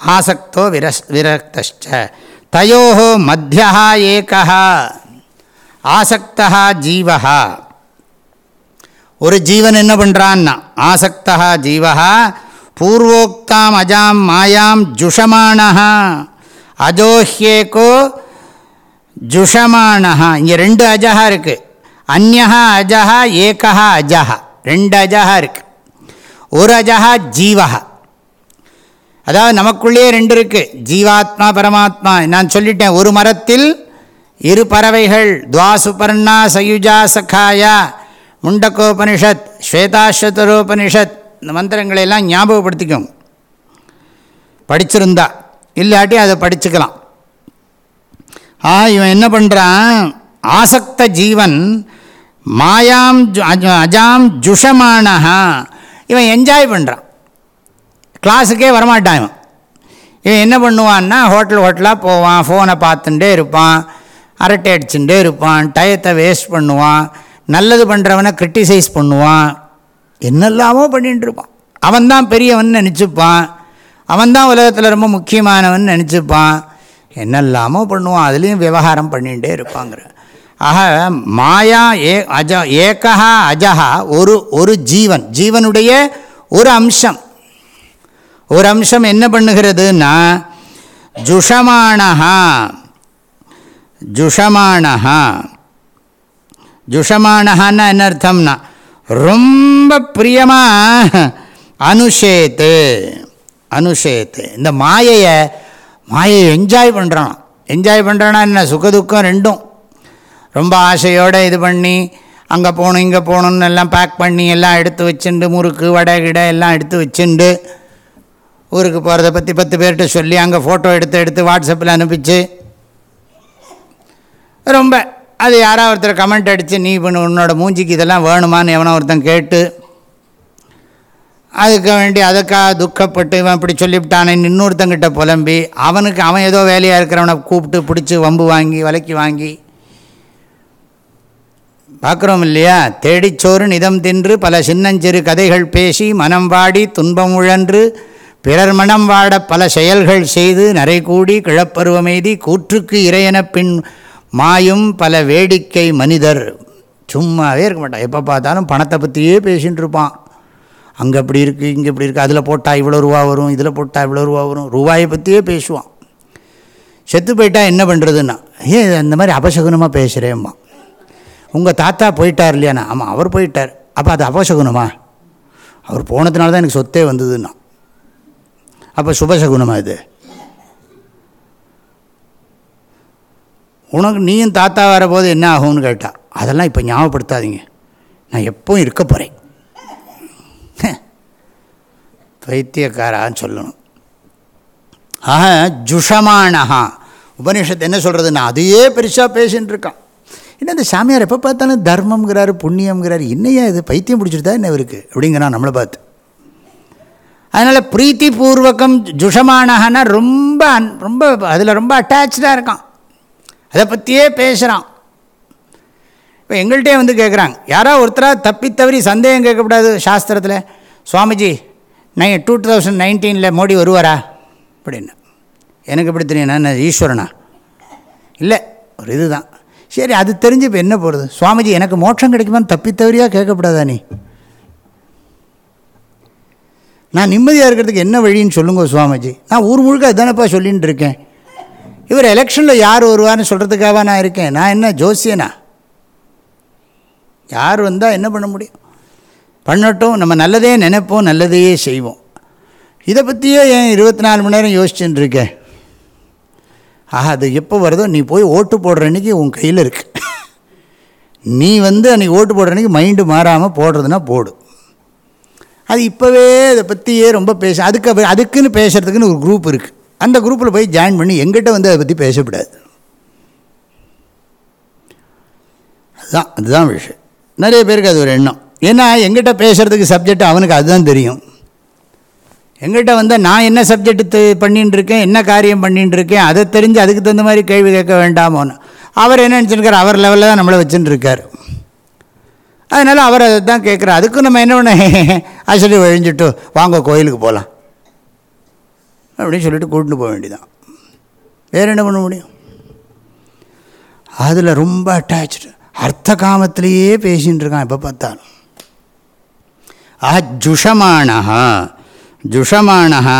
ஆசக்தோ விரஸ் விரக்தஷ்ட தயோ மத்தியா ஏகா ஆசக்தா ஜீவகா ஒரு ஜீவன் என்ன பண்ணுறான்னா ஆசக்தா ஜீவகா பூர்வோக்தாம் அஜாம் மாயாம் ஜுஷமானஹா. அஜோஹ்யேகோ ஜுஷமானஹா. இங்கே ரெண்டு அஜஹா இருக்குது அந்நா அஜஹா ஏகா அஜஹா. ரெண்டு அஜஹா இருக்குது ஒரு அஜஹா ஜீவஹா. அதாவது நமக்குள்ளேயே ரெண்டு இருக்குது ஜீவாத்மா பரமாத்மா. நான் சொல்லிட்டேன். ஒரு மரத்தில் இரு பறவைகள். துவாசுபர்ணா சயுஜா சகாயா முண்டக்கோபனிஷத் ஸ்வேதாஸ்வதரோபனிஷத். இந்த மந்திரங்களையெல்லாம் ஞாபகப்படுத்திக்கோங்க. படிச்சிருந்தா. இல்லாட்டி அதை படிச்சுக்கலாம். ஆ இவன் என்ன பண்ணுறான் ஆசக்த ஜீவன் மாயாம் அஜாம் ஜுஷமானஹா. இவன் என்ஜாய் பண்ணுறான் கிளாஸுக்கே வரமாட்டான் இவன். இவன் என்ன பண்ணுவான்னா ஹோட்டல் ஹோட்டலாக போவான் ஃபோனை பார்த்துட்டே இருப்பான் அரட்டை அடிச்சுட்டே இருப்பான் டயத்தை வேஸ்ட் பண்ணுவான் நல்லது பண்ணுறவனை கிரிட்டிசைஸ் பண்ணுவான் என்னெல்லாமோ பண்ணிகிட்டு இருப்பான். அவன் தான் பெரியவன் நினச்சிப்பான். அவன் தான் உலகத்தில் ரொம்ப முக்கியமானவன் நினச்சிப்பான். என்னெல்லாமோ பண்ணுவான் அதுலேயும் விவகாரம் பண்ணிகிட்டே இருப்பாங்கிற. ஆக மாயா ஏ அஜ ஏகா அஜஹா ஒரு ஒரு ஜீவன் ஜீவனுடைய ஒரு அம்சம். ஒரு அம்சம் என்ன பண்ணுகிறதுன்னா ஜுஷமானஹா ஜுஷமானஹா. ஜுஷமானஹான்னா என்ன அர்த்தம்னா ரொம்ப பிரியமாக அனுஷேத்து. அனுஷேத்து இந்த மாயையை மாயையை என்ஜாய் பண்ணுறான் என்ஜாய் பண்ணுறான்னா என்ன? சுகதுக்கம் ரெண்டும். ரொம்ப ஆசையோடு இது பண்ணி அங்கே போகணும் இங்கே போகணுன்னு எல்லாம் பேக் பண்ணி எல்லாம் எடுத்து வச்சுண்டு முறுக்கு வடை கிடை எல்லாம் எடுத்து வச்சுண்டு ஊருக்கு போகிறத பற்றி பத்து பேர்கிட்ட சொல்லி அங்கே ஃபோட்டோ எடுத்து எடுத்து வாட்ஸ்அப்பில் அனுப்பிச்சு. ரொம்ப அது யாராவது ஒருத்தர் கமெண்ட் அடித்து நீ இப்போ உன்னோட மூஞ்சிக்கு இதெல்லாம் வேணுமான்னு எவனோ ஒருத்தன் கேட்டு அதுக்கு வேண்டி அதுக்காக துக்கப்பட்டு இவன் இப்படி சொல்லிவிட்டானே இன்னொருத்தங்கிட்ட புலம்பி அவனுக்கு அவன் ஏதோ வேலையாக இருக்கிறவனை கூப்பிட்டு பிடிச்சி வம்பு வாங்கி விலைக்கு வாங்கி. பார்க்குறோம் இல்லையா? தேடிச்சோறு நிதம் தின்று பல சின்னஞ்சிறு கதைகள் பேசி மனம் வாடி துன்பம் உழன்று பிறர் மனம் வாட பல செயல்கள் செய்து நரை கூடி கிழப்பருவமெய்தி கூற்றுக்கு இறையன பின் மாயும் பல வேடிக்கை மனிதர். சும்மாவே இருக்க மாட்டான். எப்போ பார்த்தாலும் பணத்தை பற்றியே பேசின்னு இருப்பான். அங்கே இப்படி இருக்குது இங்கே இப்படி இருக்குது அதில் போட்டால் இவ்வளோ ரூபா வரும் இதில் போட்டால் இவ்வளோ ரூபா வரும் ரூபாயை பற்றியே பேசுவான். செத்து போயிட்டா என்ன பண்ணுறதுன்னா ஏ அந்த மாதிரி அபசகுனமாக பேசுகிறேம்மா உங்கள் தாத்தா போயிட்டார் இல்லையாண்ணா ஆமாம் அவர் போயிட்டார். அப்போ அது அபசகுனமா? அவர் போனதுனால தான் எனக்கு சொத்தே வந்ததுன்னா. அப்போ சுபசகுனமா இது? உனக்கு நீயும் தாத்தா வரபோது என்ன ஆகும்னு கேட்டால் அதெல்லாம் இப்போ ஞாபகப்படுத்தாதீங்க. நான் எப்பவும் இருக்க போகிறேன் பைத்தியக்காரான்னு சொல்லணும். ஆக ஜுஷமானஹா. உபனிஷத்து என்ன சொல்கிறதுன்னா அதையே பெருசாக பேசின்னு இருக்கான் என்ன இந்த சாமியார் எப்போ பார்த்தாலும் தர்மங்கிறாரு புண்ணியங்கிறாரு என்னையா இது பைத்தியம் பிடிச்சிருந்தா என்ன இருக்குது அப்படிங்கிறான் நம்மளை பார்த்து. அதனால் பிரீத்தி பூர்வகம் ஜுஷமானஹான்னா ரொம்ப அன்- ரொம்ப அதில் ரொம்ப அட்டாச்சாக இருக்கான். அதை பற்றியே பேசுகிறான் இப்போ எங்கள்கிட்டே வந்து கேட்குறாங்க யாரோ ஒருத்தராக தப்பி தவறி சந்தேகம் கேட்கக்கூடாது சாஸ்திரத்தில். சுவாமிஜி நை டூ தௌசண்ட் நைன்டீனில் மோடி வருவாரா? அப்படின்னு. எனக்கு எப்படி தெரியும் நான் ஈஸ்வரனா? இல்லை ஒரு இதுதான். சரி அது தெரிஞ்சு இப்போ என்ன போகிறது சுவாமிஜி எனக்கு மோட்சம் கிடைக்குமான்னு தப்பி தவறியாக கேட்கப்படாதா நீ? நான் நிம்மதியாக இருக்கிறதுக்கு என்ன வழின்னு சொல்லுங்க சுவாமிஜி. நான் ஊர் முழுக்க அதுதானப்பா சொல்லின்னு இருக்கேன். இவர் எலெக்ஷனில் யார் வருவார்னு சொல்கிறதுக்காக நான் இருக்கேன். நான் என்ன ஜோசியனா? யார் வந்தால் என்ன பண்ண முடியும்? பண்ணட்டும் நம்ம நல்லதே நினைப்போம் நல்லதையே செய்வோம். இதை பற்றியே ஏன் இருபத்தி நாலு மணி நேரம் யோசிச்சுட்டு இருக்கேன் ஆஹா அது எப்போ வருதோ? நீ போய் ஓட்டு போடுற அன்றைக்கி உன் கையில் இருக்கு. நீ வந்து அன்றைக்கி ஓட்டு போடுற அன்றைக்கி மைண்டு மாறாமல் போடுறதுனா போடு. அது இப்போவே இதை பற்றியே ரொம்ப பேச அதுக்கு அதுக்குன்னு பேசுகிறதுக்குன்னு ஒரு குரூப் இருக்குது அந்த குரூப்பில் போய் ஜாயின் பண்ணி எங்கிட்ட வந்து அதை பற்றி பேசக்கூடாது. அதுதான் அதுதான் விஷயம். நிறைய பேருக்கு அது ஒரு எண்ணம். ஏன்னா எங்கிட்ட பேசுகிறதுக்கு சப்ஜெக்ட் அவனுக்கு அதுதான் தெரியும். எங்கிட்ட வந்தால் நான் என்ன சப்ஜெக்ட் பண்ணின்னு இருக்கேன் என்ன காரியம் பண்ணின்னு இருக்கேன் அதை தெரிஞ்சு அதுக்கு தகுந்த மாதிரி கேள்வி கேட்க வேண்டாமோன்னு. அவர் என்ன நினச்சிருக்கார்? அவர் லெவலில் தான் நம்மளை வச்சுட்டுருக்கார் அதனால் அவர் அதை தான் கேட்குறார். அதுக்கும் நம்ம என்ன பண்ண? அசடி ஒழிஞ்சிட்டு வாங்க கோயிலுக்கு போகலாம் அப்படின்னு சொல்லிட்டு கூட்டின்னு போக வேண்டியதான் வேறு என்ன பண்ண முடியும்? அதில் ரொம்ப அட்டாச்சு அர்த்த காமத்திலேயே பேசின்னு இருக்கான் எப்போ பார்த்தாலும். ஆ ஜுஷமானஹா. ஜுஷமானஹா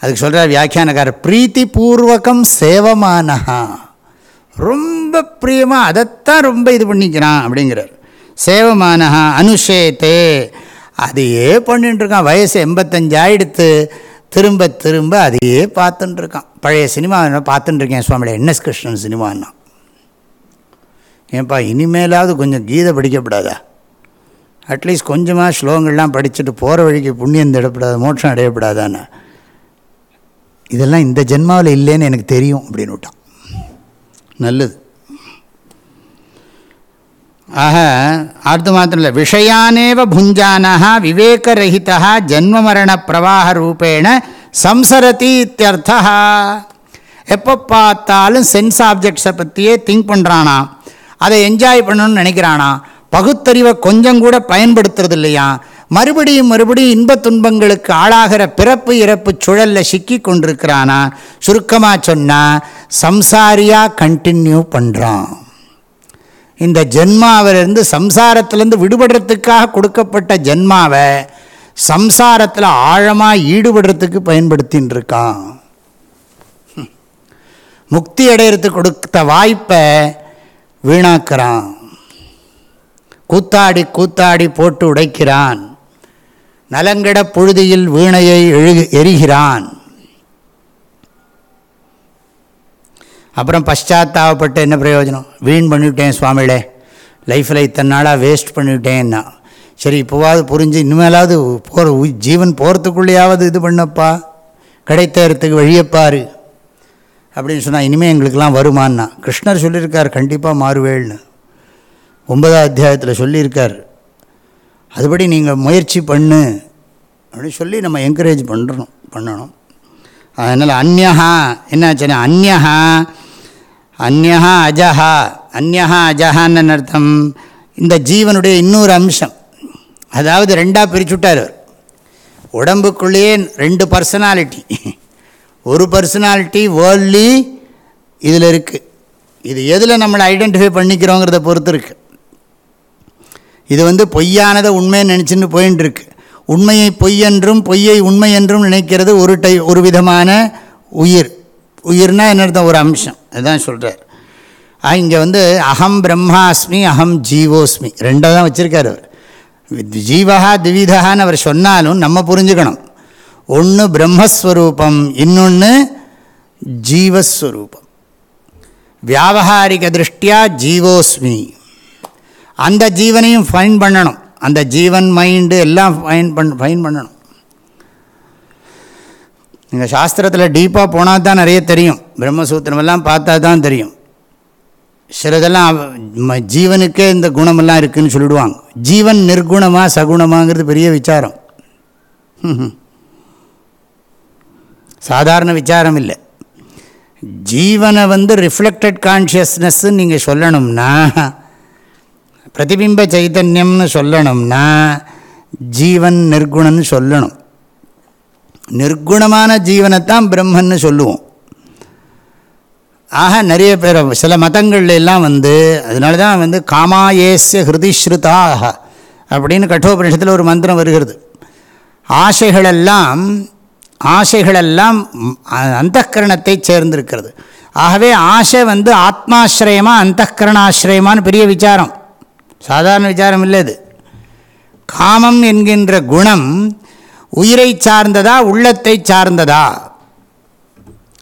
அதுக்கு சொல்கிறார் வியாக்கியானக்காரர் பிரீத்தி பூர்வகம் சேவமானஹா. ரொம்ப பிரியமாக அதைத்தான் ரொம்ப இது பண்ணிக்கிறான் அப்படிங்கிறார். சேவமானஹா அனுஷேத்தே அதையே பண்ணிட்டுருக்கான் வயசு எண்பத்தஞ்சு ஆயிடுத்து திரும்ப திரும்ப அதையே பார்த்துட்டுருக்கான் பழைய சினிமா பார்த்துட்டுருக்கேன் சுவாமியில் என்எஸ் கிருஷ்ணன் சினிமான்னா? ஏன்பா இனிமேலாவது கொஞ்சம் கீதை படிக்கப்படாதா? அட்லீஸ்ட் கொஞ்சமாக ஸ்லோகங்கள்லாம் படிச்சுட்டு போகிற வழிக்கு புண்ணியம் திடப்படாது மோட்சம் அடையப்படாதான்னு. இதெல்லாம் இந்த ஜென்மாவில் இல்லைன்னு எனக்கு தெரியும் அப்படின்னு விட்டான் நல்லது. ஆக அடுத்து மாத்திரம் இல்லை விஷயானேவ புஞ்சானஹா விவேகரகிதா ஜென்மமரண பிரவாக ரூபேண சம்சரதி இத்தியர்த்தா எப்போ பார்த்தாலும் சென்ஸ் ஆப்ஜெக்ட்ஸை பற்றியே திங்க் பண்ணுறானா அதை என்ஜாய் பண்ணணும்னு நினைக்கிறானா பகுத்தறிவை கொஞ்சம் கூட பயன்படுத்துறது இல்லையா மறுபடியும் மறுபடியும் இன்பத் துன்பங்களுக்கு ஆளாகிற பிறப்பு இறப்பு சுழலில் சிக்கி கொண்டிருக்கிறானா? சுருக்கமாக சொன்னால் சம்சாரியாக கண்டினியூ பண்ணுறான் இந்த ஜென்மாவிலிருந்து சம்சாரத்திலேருந்து விடுபடுறதுக்காக கொடுக்கப்பட்ட ஜென்மாவை சம்சாரத்தில் ஆழமாக ஈடுபடுறதுக்கு பயன்படுத்தின்னு இருக்கான் முக்தி அடையிறதுக்கு கொடுத்த வாய்ப்பை வீணாக்கிறான். கூத்தாடி கூத்தாடி போட்டு உடைக்கிறான். நலங்கட புழுதியில் வீணையை எழு எரிகிறான். அப்புறம் பశ్చాத்தாவப்பட்டு என்ன பிரயோஜனம்? வீண் பண்ணிவிட்டேன் சுவாமிகளே. லைஃப்பில் இத்தனை நாளாக வேஸ்ட் பண்ணிவிட்டேன்னா. சரி இப்போவாவது புரிஞ்சு இனிமேலாவது போகிற ஜீவன் போகிறதுக்குள்ளேயாவது இது பண்ணப்பா. கிடைத்தறதுக்கு வழியப்பாரு அப்படின்னு சொன்னால் இனிமேல் எங்களுக்கெல்லாம் வருமானா கிருஷ்ணர் சொல்லியிருக்கார் கண்டிப்பாக மாறுவேள்னு. ஒன்பதாம் அத்தியாயத்தில் சொல்லியிருக்கார். அதுபடி நீங்கள் முயற்சி பண்ணு. அப்படின்னு சொல்லி நம்ம என்கரேஜ் பண்ணுறோம் பண்ணணும். அதனால் அந்நகா என்னாச்சுன்னா அந்நகா அந்நகா அஜஹா அந்நகா அஜஹான்னு அர்த்தம்? இந்த ஜீவனுடைய இன்னொரு அம்சம். அதாவது ரெண்டாக பிரிச்சுட்டார் அவர். உடம்புக்குள்ளேயே ரெண்டு பர்சனாலிட்டி ஒரு பர்சனாலிட்டி வேர்ல்லி இதில் இருக்குது இது எதில் நம்மளை ஐடென்டிஃபை பண்ணிக்கிறோங்கிறத பொறுத்து இருக்குது இது வந்து பொய்யானதை உண்மைன்னு நினச்சின்னு போயின்னு இருக்கு உண்மையை பொய் என்றும் பொய்யை உண்மை என்றும் நினைக்கிறது ஒரு டை ஒரு விதமான உயிர். உயிர்னா என்ன அர்த்தம்? ஒரு அம்சம். அதுதான் சொல்கிறார் இங்கே வந்து அகம் பிரம்மாஸ்மி அகம் ஜீவோஸ்மி. ரெண்டாக தான் வச்சுருக்கார் அவர். ஜீவகா திவிதகான்னு அவர் சொன்னாலும் நம்ம புரிஞ்சுக்கணும். ஒன்று பிரம்மஸ்வரூபம் இன்னொன்று ஜீவஸ்வரூபம். வியாபகாரிக திருஷ்டியா ஜீவோஸ்மி. அந்த ஜீவனையும் ஃபைன் பண்ணணும். அந்த ஜீவன் மைண்டு எல்லாம் ஃபைன் பண் ஃபைன் பண்ணணும். நீங்கள் சாஸ்திரத்தில் டீப்பாக போனால் தான் நிறைய தெரியும். பிரம்மசூத்திரமெல்லாம் பார்த்தா தான் தெரியும். சிலதெல்லாம் ம- ஜீவனுக்கே இந்த குணமெல்லாம் இருக்குதுன்னு சொல்லிடுவாங்க. ஜீவன் நிர்குணமாக சகுணமாங்கிறது பெரிய விசாரம். சாதாரண விசாரம் இல்லை. ஜீவனை வந்து ரிஃப்ளெக்டட் கான்ஷியஸ்னஸ்ன்னு நீங்கள் சொல்லணும்னா பிரதிபிம்ப சைத்தன்யம்னு சொல்லணும்னா ஜீவன் நிர்குணன்னு சொல்லணும். நிர்குணமான ஜீவனைத்தான் பிரம்மன்னு சொல்லுவோம். ஆக நிறைய பேர் சில மதங்கள்லாம் வந்து அதனால தான் வந்து காமாயேஸ்ய ஹிருதிஸ்ருதாக அப்படின்னு கட்டோபனிஷத்தில் ஒரு மந்திரம் வருகிறது. ஆசைகளெல்லாம் ஆசைகளெல்லாம் அந்தக்கரணத்தை சேர்ந்திருக்கிறது. ஆகவே ஆசை வந்து ஆத்மாசிரயமா அந்தக்கரணாசிரயமான்னு பெரிய விசாரம். சாதாரண விசாரம் இல்லை அது. காமம் என்கின்ற குணம் உயிரை சார்ந்ததா உள்ளத்தை சார்ந்ததா?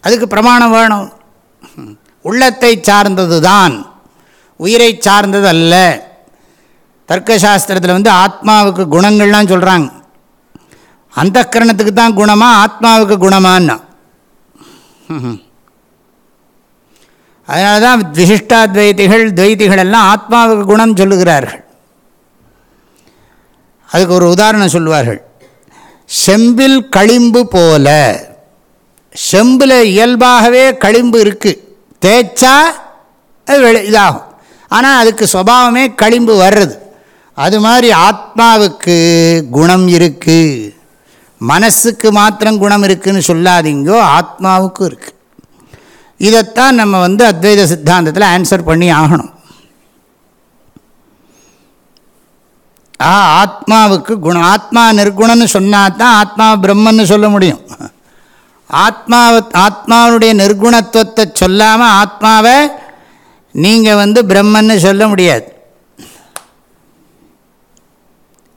அதுக்கு பிரமாணம் வேணும். உள்ளத்தை சார்ந்தது தான் உயிரை சார்ந்தது அல்ல தர்க்கசாஸ்திரத்தில் வந்து ஆத்மாவுக்கு குணங்கள்லாம் சொல்கிறாங்க அந்த கரணத்துக்கு தான் குணமா ஆத்மாவுக்கு குணமான்னா. அதனால தான் விசிஷ்டாத்வைத்திகள் துவைத்திகள் எல்லாம் ஆத்மாவுக்கு குணம் சொல்லுகிறார்கள். அதுக்கு ஒரு உதாரணம் சொல்லுவார்கள். செம்பில் களிம்பு போல செம்பில் இயல்பாகவே களிம்பு இருக்குது தேய்ச்சா அது வெளி இதாகும். ஆனால் அதுக்கு சுபாவமே களிம்பு வர்றது. அது மாதிரி ஆத்மாவுக்கு குணம் இருக்குது மனசுக்கு மாத்திரம் குணம் இருக்குதுன்னு சொல்லாதீங்கோ ஆத்மாவுக்கும் இருக்குது இதைத்தான் நம்ம வந்து அத்வைத சித்தாந்தத்தில் ஆன்சர் பண்ணி ஆகணும். ஆ ஆத்மாவுக்கு குணம். ஆத்மா நிர்குணம்னு சொன்னால் தான் ஆத்மா பிரம்மன்னு சொல்ல முடியும். ஆத்மாவை ஆத்மாவுடைய நிர்குணத்துவத்தை சொல்லாமல் ஆத்மாவை நீங்கள் வந்து பிரம்மன்னு சொல்ல முடியாது.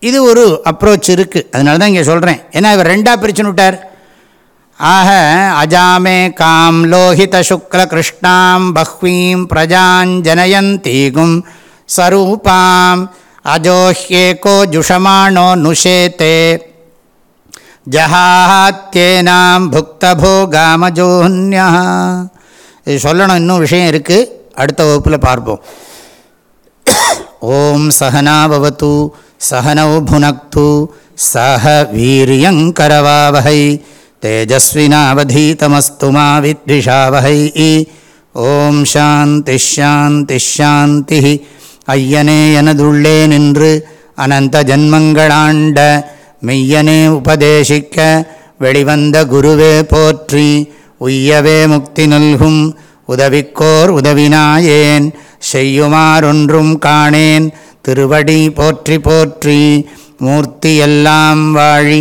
இது ஒரு அப்ரோச் இருக்குது அதனால தான் இங்கே சொல்கிறேன் ஏன்னா இவர் ரெண்டாக பிரிச்சுன்னு விட்டார். ஆக அஜாமே காம் லோஹித சுக்லகிருஷ்ணாம் பஹ்வீம் பிரஜாஞ்சனயந்தீகும் சரூபாம் அஜோஹ்யேகோ ஜுஷமானோ நுஷேத்தே ஜஹாத்தேனாம் புக்தபோகாமஜோன்யா இது சொல்லணும் இன்னும் விஷயம் இருக்குது அடுத்த வகுப்பில் பார்ப்போம். ஓம் சகனாபவத்து சகனௌ புனக்து சஹ வீரியங்கரவாவகை தேஜஸ்வினாவதீதமஸ்து மா வித்விஷாவகை ஓம் சாந்தி ஐயனே எனதுள்ளே நின்று அனந்த ஜன்மங்களாண்ட மெய்யனே உபதேசிக்க வெளிவந்த குருவே போற்றி। உய்யவே முக்தி நல்கும்। உதவிக்கோர் உதவினாயேன்। செய்யுமாறொன்றும் காணேன்। திருவடி போற்றி போற்றி। மூர்த்தியெல்லாம் வாழி